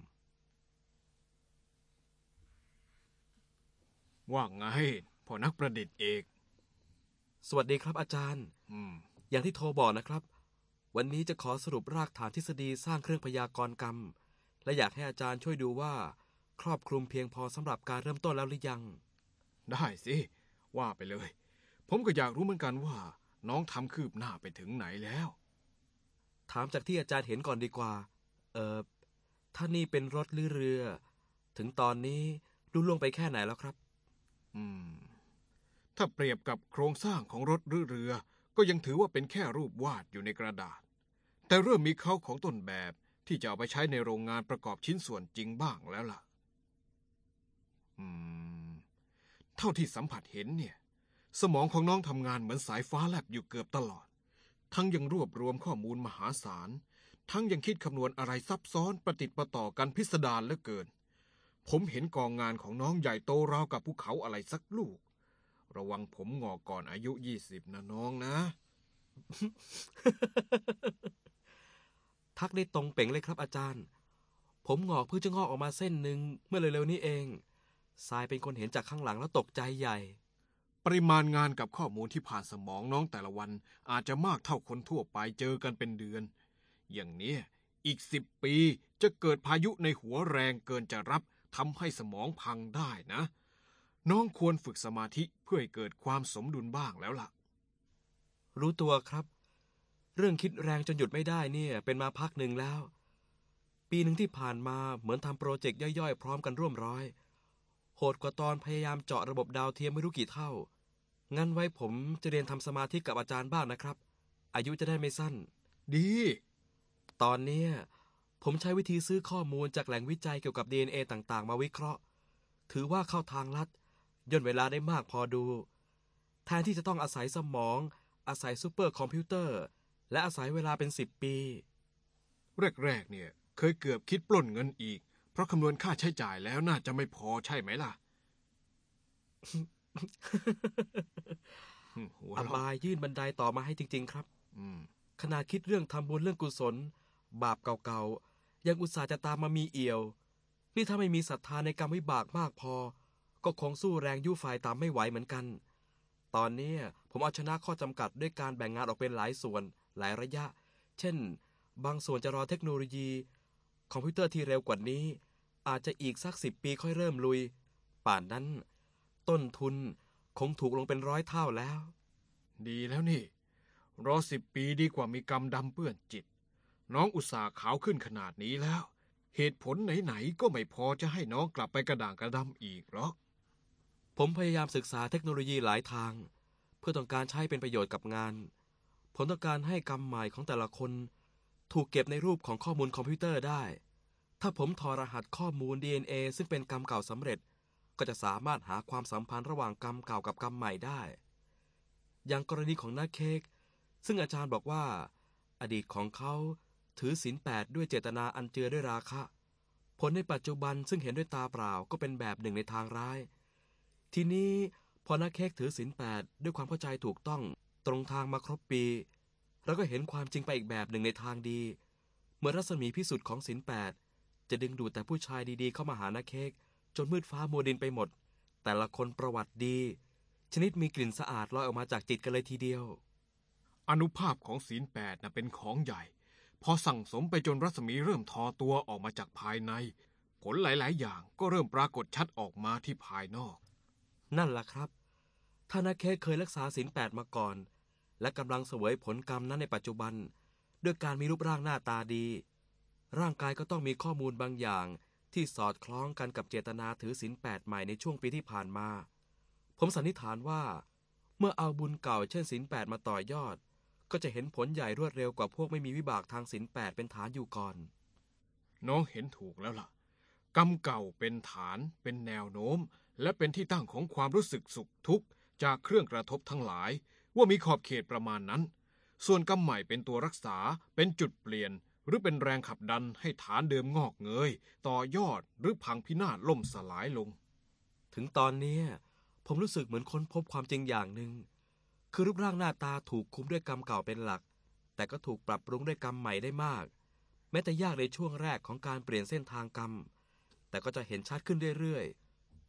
ว่าไงพ่อนักประดิษฐ์เอก สวัสดีครับอาจารย์ อืม อย่างที่โทรบอกนะครับ วันนี้จะขอสรุปรากฐานทฤษฎีสร้างเครื่องพยากรณ์กรรม และอยากให้อาจารย์ช่วยดูว่า ครอบคลุมเพียงพอสำหรับการเริ่มต้นแล้วหรือยัง ได้สิ ว่าไปเลย ผมก็อยากรู้เหมือนกันว่า น้องทำคืบหน้าไปถึงไหนแล้ว ถามจากที่อาจารย์เห็นก่อนดีกว่า เออถ้านี่เป็นรถหรือเรือ ถึงตอนนี้ลุล่วงไปแค่ไหนแล้วครับ อืม ถ้าเปรียบกับโครงสร้างของรถหรือเรือ ก็ยังถือว่าเป็นแค่รูปวาดอยู่ในกระดาษ แต่เริ่มมีเขาของต้นแบบที่จะเอาไปใช้ในโรงงานประกอบชิ้นส่วนจริงบ้างแล้วล่ะ อืม เท่าที่สัมผัสเห็นเนี่ย สมองของน้องทำงานเหมือนสายฟ้าแลบอยู่เกือบตลอด ทั้งยังรวบรวมข้อมูลมหาศาล ทั้งยังคิดคำนวณอะไรซับซ้อนประติดประต่อกันพิสดารเหลือเกิน ผมเห็นกองงานของน้องใหญ่โตราวกับภูเขาอะไรสักลูก ระวังผมงอกก่อนอายุยี่สิบนะน้องนะ ทักได้ตรงเป่งเลยครับอาจารย์ ผมงอกเพื่อจะงอกออกมาเส้นหนึ่งเมื่อเร็วๆนี้เองทรายเป็นคนเห็นจากข้างหลังแล้วตกใจใหญ่ ปริมาณงานกับข้อมูลที่ผ่านสมองน้องแต่ละวันอาจจะมากเท่าคนทั่วไปเจอกันเป็นเดือน อย่างเนี้ยอีกสิบปีจะเกิดพายุในหัวแรงเกินจะรับทำให้สมองพังได้นะ น้องควรฝึกสมาธิเพื่อให้เกิดความสมดุลบ้างแล้วล่ะ รู้ตัวครับ เรื่องคิดแรงจนหยุดไม่ได้เนี่ย เป็นมาพักหนึ่งแล้ว ปีหนึ่งที่ผ่านมาเหมือนทำโปรเจกต์ย่อยๆ พร้อมกันร่วมร้อย โหดกว่าตอนพยายามเจาะระบบดาวเทียมไม่รู้กี่เท่า งั้นไว้ผมจะเรียนทำสมาธิกับอาจารย์บ้างนะครับ อายุจะได้ไม่สั้น ดี ตอนเนี้ยผมใช้วิธีซื้อข้อมูลจากแหล่งวิจัยเกี่ยวกับ DNA ต่างๆ มาวิเคราะห์ ถือว่าเข้าทางลัด ย่นเวลาได้มากพอดู แทนที่จะต้องอาศัยสมอง อาศัยซูเปอร์คอมพิวเตอร์ และอาศัยเวลาเป็นสิบปี แรกๆเนี่ย เคยเกือบคิดปล้นเงินอีก เพราะคำนวณค่าใช้จ่ายแล้วน่าจะไม่พอใช่ไหมล่ะหัวอาเราะบายยื่นบันไดต่อมาให้จริง ๆ ครับอืมขณะคิดเรื่องทำบุญเรื่องกุศล บาปเก่าๆยังอุตส่าห์จะตามมามีเอี่ยว นี่ถ้าไม่มีศรัทธาในกรรมวิบากมากพอ ก็คงสู้แรงยุฝ่ายตามไม่ไหวเหมือนกัน ตอนนี้ผมเอาชนะข้อจำกัดด้วยการแบ่งงานออกเป็นหลายส่วนหลายระยะ เช่น บางส่วนจะรอเทคโนโลยี คอมพิวเตอร์ที่เร็วกว่านี้ อาจจะอีกสักสิบปีค่อยเริ่มลุย ป่านนั้น ต้นทุนคงถูกลงเป็นร้อยเท่าแล้ว ดีแล้วนี่ รอสิบปีดีกว่ามีกรรมดำเปื้อนจิต น้องอุตส่าห์ขาวขึ้นขนาดนี้แล้ว เหตุผลไหนๆก็ไม่พอจะให้น้องกลับไปกระด่างกระดำอีกหรอก ผมพยายามศึกษาเทคโนโลยีหลายทาง เพื่อต้องการใช้เป็นประโยชน์กับงาน ผมต้องการให้กรรมใหม่ของแต่ละคน ถูกเก็บในรูปของข้อมูลคอมพิวเตอร์ได้ ถ้าผมถอดรหัสข้อมูล DNA ซึ่งเป็นกรรมเก่าสำเร็จ ก็จะสามารถหาความสัมพันธ์ระหว่างกรรมเก่ากับกรรมใหม่ได้ อย่างกรณีของน้าเค้กซึ่งอาจารย์บอกว่า อดีตของเขาถือศีลแปดด้วยเจตนาอันเจือด้วยราคะ ผลในปัจจุบันซึ่งเห็นด้วยตาเปล่าก็เป็นแบบหนึ่งในทางร้าย ทีนี้พอนักเค้กถือศีลแปดด้วยความเข้าใจถูกต้องตรงทางมาครบปีเราก็เห็นความจริงไปอีกแบบหนึ่งในทางดี เมื่อรัศมีพิสุทธิ์ของศีลแปดจะดึงดูดแต่ผู้ชายดีๆ เข้ามาหานักเค้กจนมืดฟ้ามัวดินไปหมด แต่ละคนประวัติดี ชนิดมีกลิ่นสะอาดลอยออกมาจากจิตกันเลยทีเดียว อนุภาพของศีลแปดนะเป็นของใหญ่ พอสั่งสมไปจนรัศมีเริ่มทอตัวออกมาจากภายใน ผลหลาย ๆ อย่างก็เริ่มปรากฏชัดออกมาที่ภายนอก นั่นล่ะครับถ้านักเคเคยรักษาศีลแปดมาก่อน และกำลังเสวยผลกรรมนั้นในปัจจุบัน ด้วยการมีรูปร่างหน้าตาดี ร่างกายก็ต้องมีข้อมูลบางอย่าง ที่สอดคล้องกันกับเจตนาถือศีลแปดใหม่ในช่วงปีที่ผ่านมา ผมสันนิษฐานว่า เมื่อเอาบุญเก่าเช่นศีลแปดมาต่อยอด ก็จะเห็นผลใหญ่รวดเร็วกว่าพวกไม่มีวิบากทางศีลแปดเป็นฐานอยู่ก่อน น้องเห็นถูกแล้วล่ะ กรรมเก่าเป็นฐานเป็นแนวโน้ม และเป็นที่ตั้งของความรู้สึกสุขทุกข์จากเครื่องกระทบทั้งหลาย ว่ามีขอบเขตประมาณนั้น ส่วนกรรมใหม่เป็นตัวรักษาเป็นจุดเปลี่ยน หรือเป็นแรงขับดันให้ฐานเดิมงอกเงย ต่อยอดหรือพังพินาศล่มสลายลง ถึงตอนนี้ผมรู้สึกเหมือนค้นพบความจริงอย่างหนึ่งคือรูปร่างหน้าตาถูกคุมด้วยกรรมเก่าเป็นหลัก แต่ก็ถูกปรับปรุงด้วยกรรมใหม่ได้มาก แม้แต่ยากในช่วงแรกของการเปลี่ยนเส้นทางกรรม แต่ก็จะเห็นชัดขึ้นเรื่อยๆ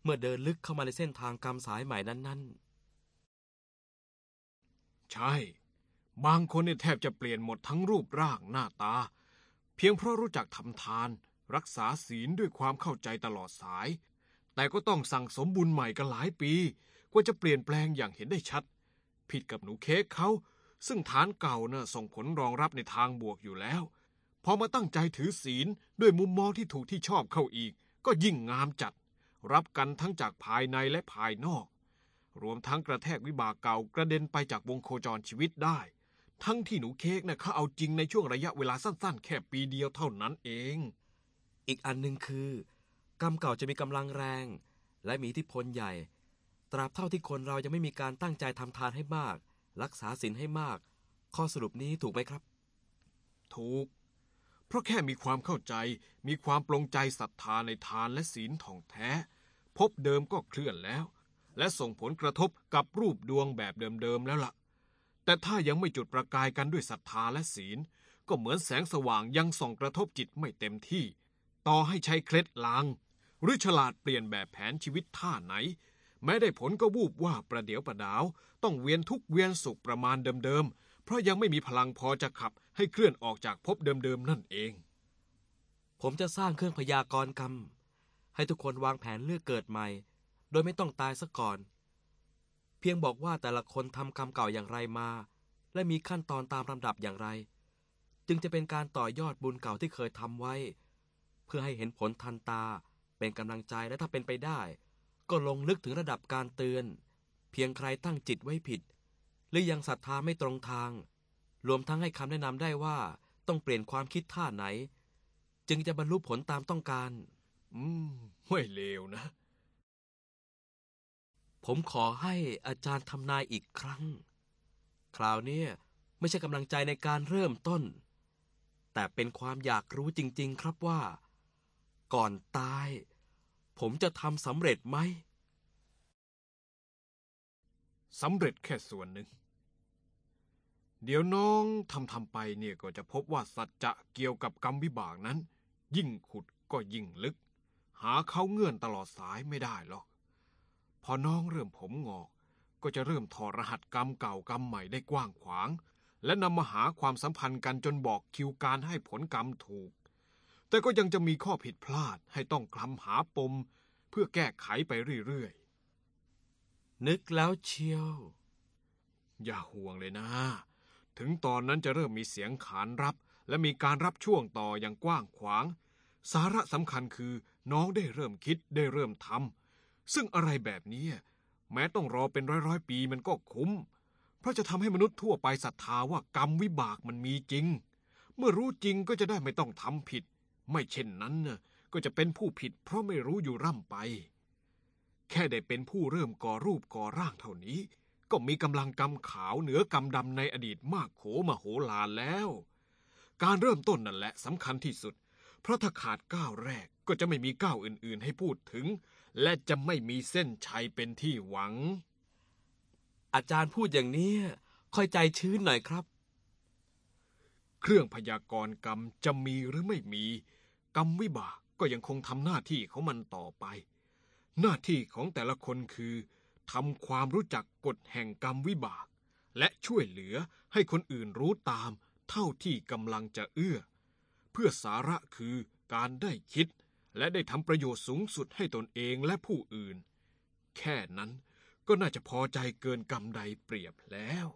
เมื่อเดินลึกเข้ามาในเส้นทางกรรมสายใหม่นั้น ๆ ใช่ บางคนเนี่ยแทบจะเปลี่ยนหมดทั้งรูปร่างหน้าตา เพียงเพราะรู้จักทำทาน รักษาศีลด้วยความเข้าใจตลอดสาย แต่ก็ต้องสั่งสมบุญใหม่กันหลายปีกว่าจะเปลี่ยนแปลงอย่างเห็นได้ชัด ผิดกับหนูเค้กเขาซึ่งฐานเก่าน่ะส่งผลรองรับในทางบวกอยู่แล้ว พอมาตั้งใจถือศีลด้วยมุมมองที่ถูกที่ชอบเข้าอีก ก็ยิ่งงามจัด รับกันทั้งจากภายในและภายนอก รวมทั้งกระแทกวิบากเก่ากระเด็นไปจากวงโคจรชีวิตได้ ทั้งที่หนูเค้กนะ่ะเขาเอาจริงในช่วงระยะเวลาสั้นๆ แค่ปีเดียวเท่านั้นเอง อีกอันหนึ่งคือ กรรมเก่าจะมีกำลังแรง และมีอิทธิพลใหญ่ ตราบเท่าที่คนเรายังไม่มีการตั้งใจทำทานให้มาก รักษาศีลให้มาก ข้อสรุปนี้ถูกไหมครับ ถูก เพราะแค่มีความเข้าใจ มีความปรงใจศรัทธาในทานและศีลท่องแท้ พบเดิมก็เคลื่อนแล้ว และส่งผลกระทบกับรูปดวงแบบเดิมๆแล้วล่ะ แต่ถ้ายังไม่จุดประกายกันด้วยศรัทธาและศีล ก็เหมือนแสงสว่างยังส่องกระทบจิตไม่เต็มที่ ต่อให้ใช้เคล็ดลาง หรือฉลาดเปลี่ยนแบบแผนชีวิตท่าไหน แม้ได้ผลก็วูบว่าประเดี๋ยวประดาว ต้องเวียนทุกเวียนสุขประมาณเดิมๆเพราะยังไม่มีพลังพอจะขับ ให้เคลื่อนออกจากภพเดิมๆนั่นเอง ผมจะสร้างเครื่องพยากรณ์กรรม ให้ทุกคนวางแผนเลือกเกิดใหม่ โดยไม่ต้องตายซะก่อน เพียงบอกว่าแต่ละคนทำกรรมเก่าอย่างไรมา และมีขั้นตอนตามลำดับอย่างไร จึงจะเป็นการต่อยอดบุญเก่าที่เคยทำไว้ เพื่อให้เห็นผลทันตา เป็นกำลังใจและถ้าเป็นไปได้ ก็ลงลึกถึงระดับการเตือน เพียงใครตั้งจิตไว้ผิด หรือยังศรัทธาไม่ตรงทาง รวมทั้งให้คำแนะนำได้ว่าต้องเปลี่ยนความคิดท่าไหน จึงจะบรรลุผลตามต้องการ อืม ไม่เลวนะ ผมขอให้อาจารย์ทำนายอีกครั้ง คราวเนี้ยไม่ใช่กำลังใจในการเริ่มต้น แต่เป็นความอยากรู้จริง ๆ ครับว่า ก่อนตาย ผมจะทำสำเร็จไหมสำเร็จแค่ส่วนหนึ่ง เดี๋ยวน้องทำทำไปเนี่ยก็จะพบว่าสัจจะเกี่ยวกับกรรมวิบากนั้น ยิ่งขุดก็ยิ่งลึก หาเขาเงื่อนตลอดสายไม่ได้หรอก พอน้องเริ่มผมงอก ก็จะเริ่มถอดรหัสกรรมเก่ากรรมใหม่ได้กว้างขวาง และนำมาหาความสัมพันธ์กันจนบอกคิวการให้ผลกรรมถูก แต่ก็ยังจะมีข้อผิดพลาดให้ต้องคลำหาปม เพื่อแก้ไขไปเรื่อยๆนึกแล้วเชียว อย่าห่วงเลยนะ ถึงตอนนั้นจะเริ่มมีเสียงขานรับ และมีการรับช่วงต่ออย่างกว้างขวาง สาระสำคัญคือน้องได้เริ่มคิดได้เริ่มทำซึ่งอะไรแบบนี้แม้ต้องรอเป็นร้อยร้อยปีมันก็คุ้ม เพราะจะทำให้มนุษย์ทั่วไปศรัทธาว่ากรรมวิบากมันมีจริง เมื่อรู้จริงก็จะได้ไม่ต้องทำผิด ไม่เช่นนั้นน่ะก็จะเป็นผู้ผิดเพราะไม่รู้อยู่ร่ำไป แค่ได้เป็นผู้เริ่มก่อรูปก่อร่างเท่านี้ ก็มีกำลังกรรมขาวเหนือกรรมดำในอดีตมากโขมโหฬารแล้ว การเริ่มต้นนั่นแหละสำคัญที่สุด เพราะถ้าขาดก้าวแรกก็จะไม่มีก้าวอื่นๆ ให้พูดถึง และจะไม่มีเส้นชัยเป็นที่หวัง อาจารย์พูดอย่างนี้ค่อยใจชื้นหน่อยครับ เครื่องพยากรณ์กรรมจะมีหรือไม่มี กรรมวิบากก็ยังคงทำหน้าที่ของมันต่อไป หน้าที่ของแต่ละคนคือ ทำความรู้จักกฎแห่งกรรมวิบาก และช่วยเหลือให้คนอื่นรู้ตามเท่าที่กำลังจะเอื้อ เพื่อสาระคือการได้คิด และได้ทำประโยชน์สูงสุดให้ตนเองและผู้อื่น แค่นั้นก็น่าจะพอใจเกินกรรมใดเปรียบแล้ว